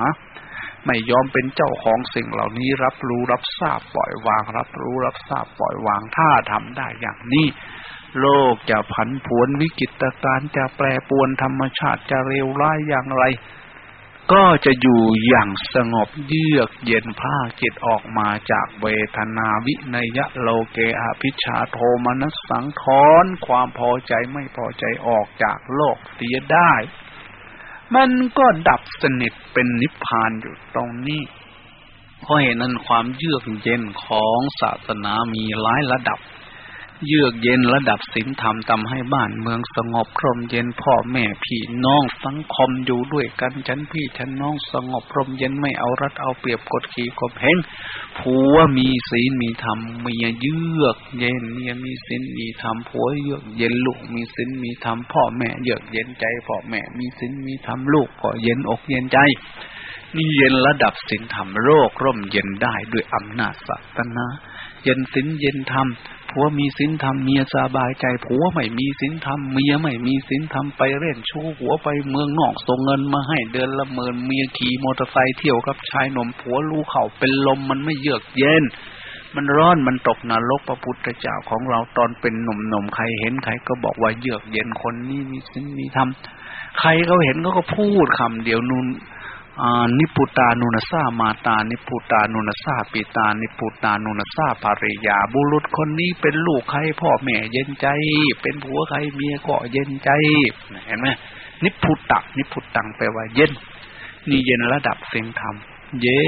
ไม่ยอมเป็นเจ้าของสิ่งเหล่านี้รับรู้รับทราบปล่อยวาง รับรู้รับทราบปล่อยวางถ้าทำได้อย่างนี้โลกจะผันผวนวิกฤตการจะแปรปวนธรรมชาติจะเร็วร้ายอย่างไร ก็จะอยู่อย่างสงบเยือกเย็นภาคจิตออกมาจากเวทนาวินยะโลเกอภิชาโทมนัสสังทอนความพอใจไม่พอใจออกจากโลกเสียได้ มันก็ดับสนิทเป็นนิพพานอยู่ตรงนี้เพราะเหตุนั้นความเยือกเย็นของศาสนามีหลายระดับ เยือกเย็นระดับศีลธรรมทำให้บ้านเมืองสงบร่มเย็นพ่อแม่พี่น้องสังคมอยู่ด้วยกันฉันพี่ฉันน้องสงบร่มเย็นไม่เอารัดเอาเปรียบกดขี่กบเห็นผัวมีศีลมีธรรมเมียเยือกเย็นเมียมีศีลมีธรรมผัวเยือกเย็นลูกมีศีลมีธรรมพ่อแม่เยือกเย็นใจพ่อแม่มีศีลมีธรรมลูกก็เย็นอกเย็นใจนี่เย็นระดับศีลธรรมโรคร่มเย็นได้ด้วยอำนาจศาสนา เย็นศีลเย็นธรรม ผัวมีศีลธรรมเมียสบายใจผัวไม่มีศีลธรรมเมียไม่มีศีลธรรมไปเล่นชู้หัวไปเมืองนอกส่งเงินมาให้เดือนละหมื่นเมียขี่มอเตอร์ไซค์เที่ยวกับชายหนุ่มผัวลูเข่าเป็นลมมันไม่เยือกเย็น มันร้อนมันตกนรกพระพุทธเจ้าของเราตอนเป็นหนุ่มๆใครเห็นใครก็บอกว่าเยือกเย็นคนนี้มีศีลมีธรรมใครเขาเห็นเขาก็พูดคำเดียวนุน นิพุตานุนซามาตา นิพุตานุนซาปิตา นิพุตานุนซาภริยา บุรุษคนนี้เป็นลูกใครพ่อแม่เย็นใจ เป็นผัวใครเมียก็เย็นใจเห็นไหมนิพุตะนิพุตังแปลว่าเย็น นี่เย็นระดับเสียงธรรม เย็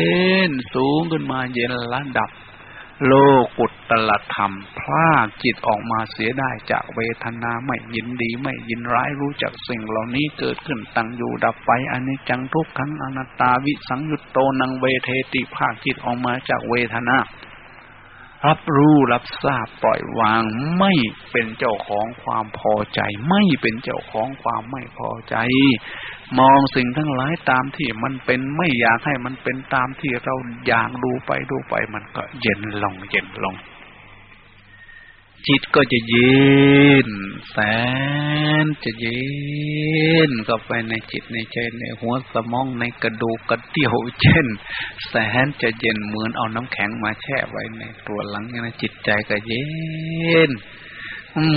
นสูงขึ้นมาเย็นระดับ โลกุตตลธรรมพลากจิตออกมาเสียได้จากเวทนาไม่ยินดีไม่ยินร้ายรู้จักสิ่งเหล่านี้เกิดขึ้นตั้งอยู่ดับไปอันนี้จังทุกขังอนัตตาวิสังยุตโตนังเวเทติภาคจิตออกมาจากเวทนารับรู้รับทราบปล่อยวางไม่เป็นเจ้าของความพอใจ ไม่เป็นเจ้าของความไม่พอใจ มองสิ่งทั้งหลายตามที่มันเป็นไม่อยากให้มันเป็นตามที่เราอยากดูไปดูไปมันก็เย็นลงเย็นลง จิตก็จะเย็นแสนจะเย็นก็ไปในจิตในใจในหัวสมองในกระดูกกระเดี่ยวเช่น แสนจะเย็นเหมือนเอาน้ำแข็งมาแช่ไว้ในตัวหลังนะจิตใจก็เย็น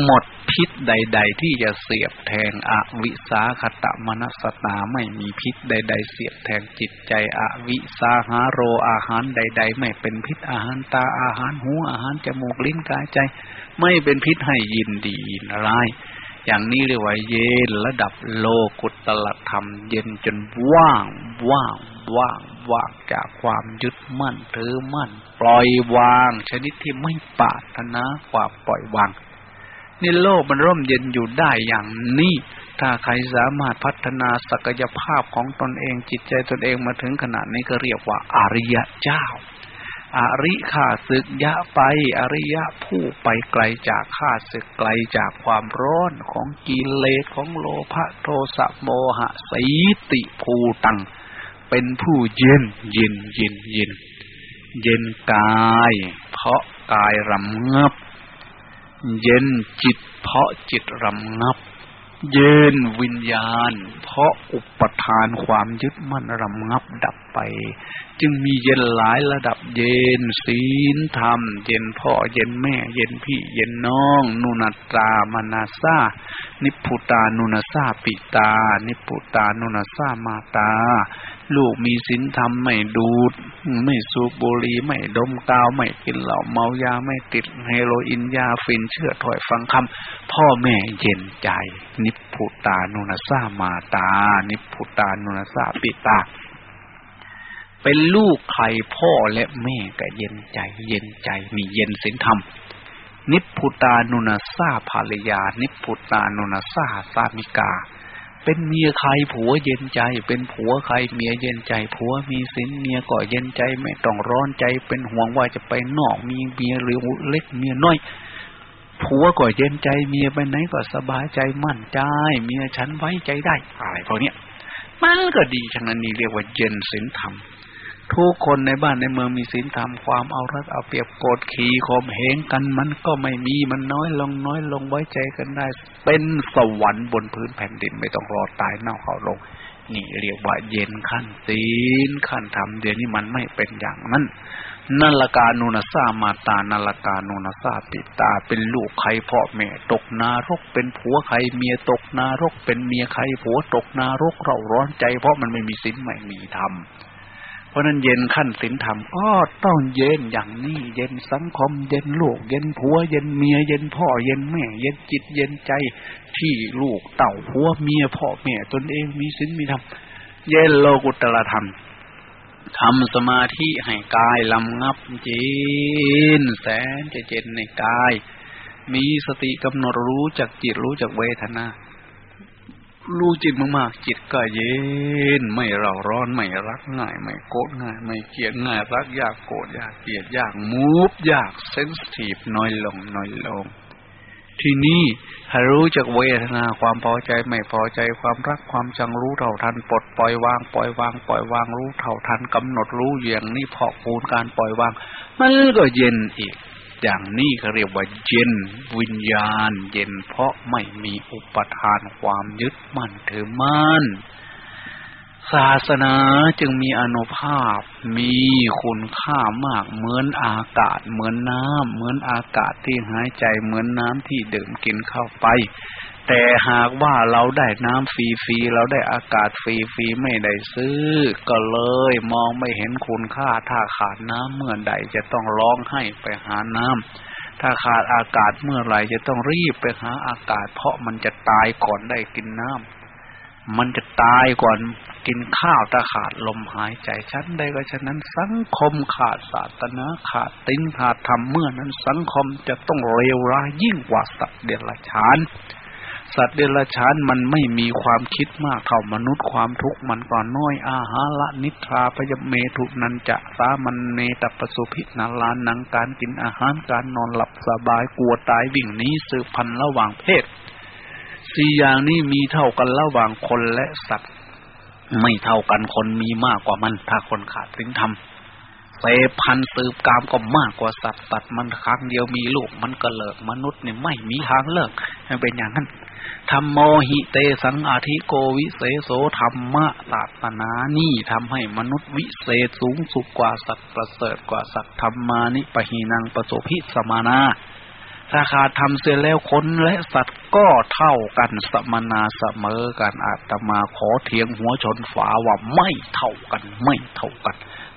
หมด พิษใด ๆ ที่จะเสียบแทงอวิสาขตมนัสตาไม่มีพิษใด ๆ เสียบแทงจิตใจอวิสาหาโรอาหารใด ๆ ไม่เป็นพิษอาหารตาอาหารหูอาหารจมูกลิ้นกายใจ ไม่เป็นพิษให้ยินดีนร้ายอย่างนี้เรียกว่าเย็นระดับโลกุตตรธรรม เย็นจนว่างว่างว่างว่างจากความยึดมั่นถือมั่น ปล่อยวาง ชนิดที่ไม่ปาถนาความปล่อยวาง นี่โลกมันร่มเย็นอยู่ได้อย่างนี้ ถ้าใครสามารถพัฒนาศักยภาพของตนเองจิตใจตนเองมาถึงขนาดนี้ก็เรียกว่าอริยะเจ้าอริข้าศึกยะไป อริยะผู้ไปไกลจากข้าศึกไกลจากความร้อนของกิเลสของโลภะโทสะโมหะสีติภูตัง เป็นผู้เย็นเย็นเย็นเย็น เย็นกาย เพราะกายรำเงบ เย็นจิตเพราะจิตรำงับ เย็นวิญญาณ เพราะอุปทานความยึดมั่นรำงับดับไป จึงมีเย็นหลายระดับเย็นศีลธรรม เย็นพ่อเย็นแม่ เย็นพี่เย็นน้อง นุนัตามานาซานิพุตานุนาซาปิตา นิพุตานุนาซามาตา ลูกมีศีลธรรมไม่ดูด ไม่สูบบุหรี่ไม่ดมกาวไม่กินเหล้าเมายาไม่ติดเฮโรอีนยาฟินเชื่อถอยฟังคำพ่อแม่เย็นใจ นิพุตานุนาซามาตา นิพุตานุนาซาปิตา เป็นลูกใครพ่อและแม่ก็เย็นใจ เย็นใจมีเย็นศีลธรรม นิพุตานุนาซาภรรยา นิพุตานุนาซาสามิกา เป็นเมียใครผัวเย็นใจ เป็นผัวใครเมียเย็นใจผัวมีสินเมียก็เย็นใจไม่ต้องร้อนใจเป็นห่วงว่าจะไปนอกมีเมียหรือเล็กเมียน้อยผัวก็เย็นใจเมียไปไหนก็สบายใจมั่นใจ เมียฉันไว้ใจได้อะไรพวกนี้มันก็ดีทั้งนั้นนี่เรียกว่าเย็นสินธรรม ทุกคนในบ้านในเมืองมีศีลธรรมความเอารัดเอาเปรียบโกรธขี่ข่มเหงกันมันก็ไม่มีมันน้อยลงน้อยลงไว้ใจกันได้ เป็นสวรรค์บนพื้นแผ่นดินไม่ต้องรอตายเน่าเขาลง นี่เรียกว่าเย็นขั้นศีลขั้นธรรมเดี๋ยวนี้มันไม่เป็นอย่างนั้นนัลกาโนุนสามาตานัลกาโนุนสาปิตาเป็นลูกใครพ่อแม่ตกนารก เป็นผัวใครเมียตกนารก เป็นเมียใครผัวตกนารกเราร้อนใจ เพราะมันไม่มีศีลไม่มีธรรม เพราะนั้นเย็นขั้นศีลธรรมก็ต้องเย็นอย่างนี้ เย็นสังคม เย็นลูก เย็นผัว เย็นเมีย เย็นพ่อ เย็นแม่ เย็นจิต เย็นใจที่ลูกเต่าผัวเมียพ่อแม่ตนเองมีศีลมีธรรม เย็นโลกุตละธรรมทำสมาธิให้กายลำงับเจนแสนจะเจนในกาย มีสติกำหนดรู้จักจิตรู้จักเวทนา รู้จิตมากๆ จิตก็เย็น ไม่เร่าร้อนไม่รักง่าย ไม่โกรธง่าย ไม่เกลียดง่าย รักยากโกรธยากเกลียดยากมูฟยากเซนสทีฟน้อยลงน้อยลง ที่นี่ถ้ารู้จักเวทนาความพอใจไม่พอใจความรักความจังรู้เท่าทันปลดปล่อยวางปล่อยวางปล่อยวางรู้เท่าทันกำหนดรู้อย่างนี้พอคูณการปล่อยวาง มันก็เย็นอีก อย่างนี้เขาเรียกว่าเย็นวิญญาณ เย็นเพราะไม่มีอุปทานความยึดมั่นถือมั่น ศาสนาจึงมีอนุภาพมีคุณค่ามากเหมือนอากาศเหมือนน้ำเหมือนอากาศที่หายใจเหมือนน้ำที่ดื่มกินเข้าไป แต่หากว่าเราได้น้ำฟรีๆเราได้อากาศฟรีๆไม่ได้ซื้อ ก็เลยมองไม่เห็นคุณค่า ถ้าขาดน้ำเมื่อใดจะต้องร้องให้ไปหาน้ำถ้าขาดอากาศเมื่อไหร่จะต้องรีบไปหาอากาศ เพราะมันจะตายก่อนได้กินน้ำมันจะตายก่อนกินข้าวถ้าขาดลมหายใจชั้นใดก็ฉะนั้นสังคมขาดศาสนาขาดติ้งขาดธรรมเมื่อนั้นสังคมจะต้องเลวร้ายยิ่งกว่าสัตว์เดรัจฉาน สัตว์เดรัจฉานมันไม่มีความคิดมากเท่ามนุษย์ความทุกข์มันก็น้อยอาหาละนิทราพยเมทุนันจะสามันเนตปสุพินาลานังการกินอาหารการนอนหลับสบายกลัวตายวิ่งหนีสืบพันธุ์ระหว่างเพศสี่อย่างนี้มีเท่ากันระหว่างคนและสัตว์ ไม่เท่ากันคนมีมากกว่ามันถ้าคนขาดสิ่งทำเสพพันสืบกามก็มากกว่าสัตว์ตัดมันครั้งเดียวมีลูกมันก็เลิกมนุษย์เนี่ยไม่มีทางเลิกเป็นอย่างนั้น ธรรมโมหิเตสังอาทิโกวิเศโสธรรมะศาสนานี่ทำให้มนุษย์วิเศษสูงสุดกว่าสัตว์ประเสริฐกว่าสัตว์ธรรมานิปหีนังประสพิสมานาถ้าขาดธรรมเสียแล้วคนและสัตว์ก็เท่ากันสมานเสมอกันอาตมาขอเถียงหัวชนฝาว่าไม่เท่ากันไม่เท่ากัน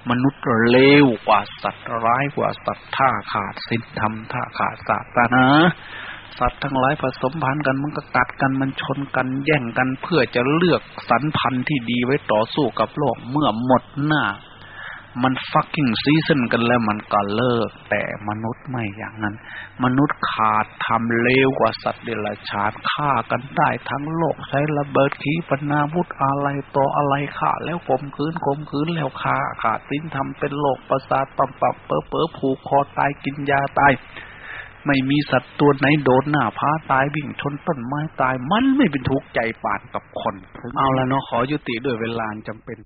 มนุษย์เลวกว่าสัตว์ร้ายกว่าสัตว์ถ้าขาดศีลธรรมถ้าขาดศาสนา สัตว์ทั้งหลายผสมพันธุ์กันมันก็กัดกันมันชนกันแย่งกันเพื่อจะเลือกสรรพันธุ์ที่ดีไว้ต่อสู้กับโลกเมื่อหมดหน้า มัน fucking season กันแล้วมันก็เลิก แต่มนุษย์ไม่อย่างนั้น มนุษย์ขาดทำเลวกว่าสัตว์เดรัจฉานฆ่ากันได้ทั้งโลกใช้ระเบิดขีปนาวุธอะไรต่ออะไรฆ่าแล้วข่มขืนข่มขืนแล้วฆ่าขาดสิ้นทำเป็นโลกประสาทปั๊มปั๊มเป๋อเป๋อผูกคอตายกินยาตาย ไม่มีสัตว์ตัวไหนโดนหน้าผาตายวิ่งชนต้นไม้ตาย มันไม่เป็นทุกข์ใจปานกับคน เอาละเนาะขอยุติด้วยเวลาจำเป็น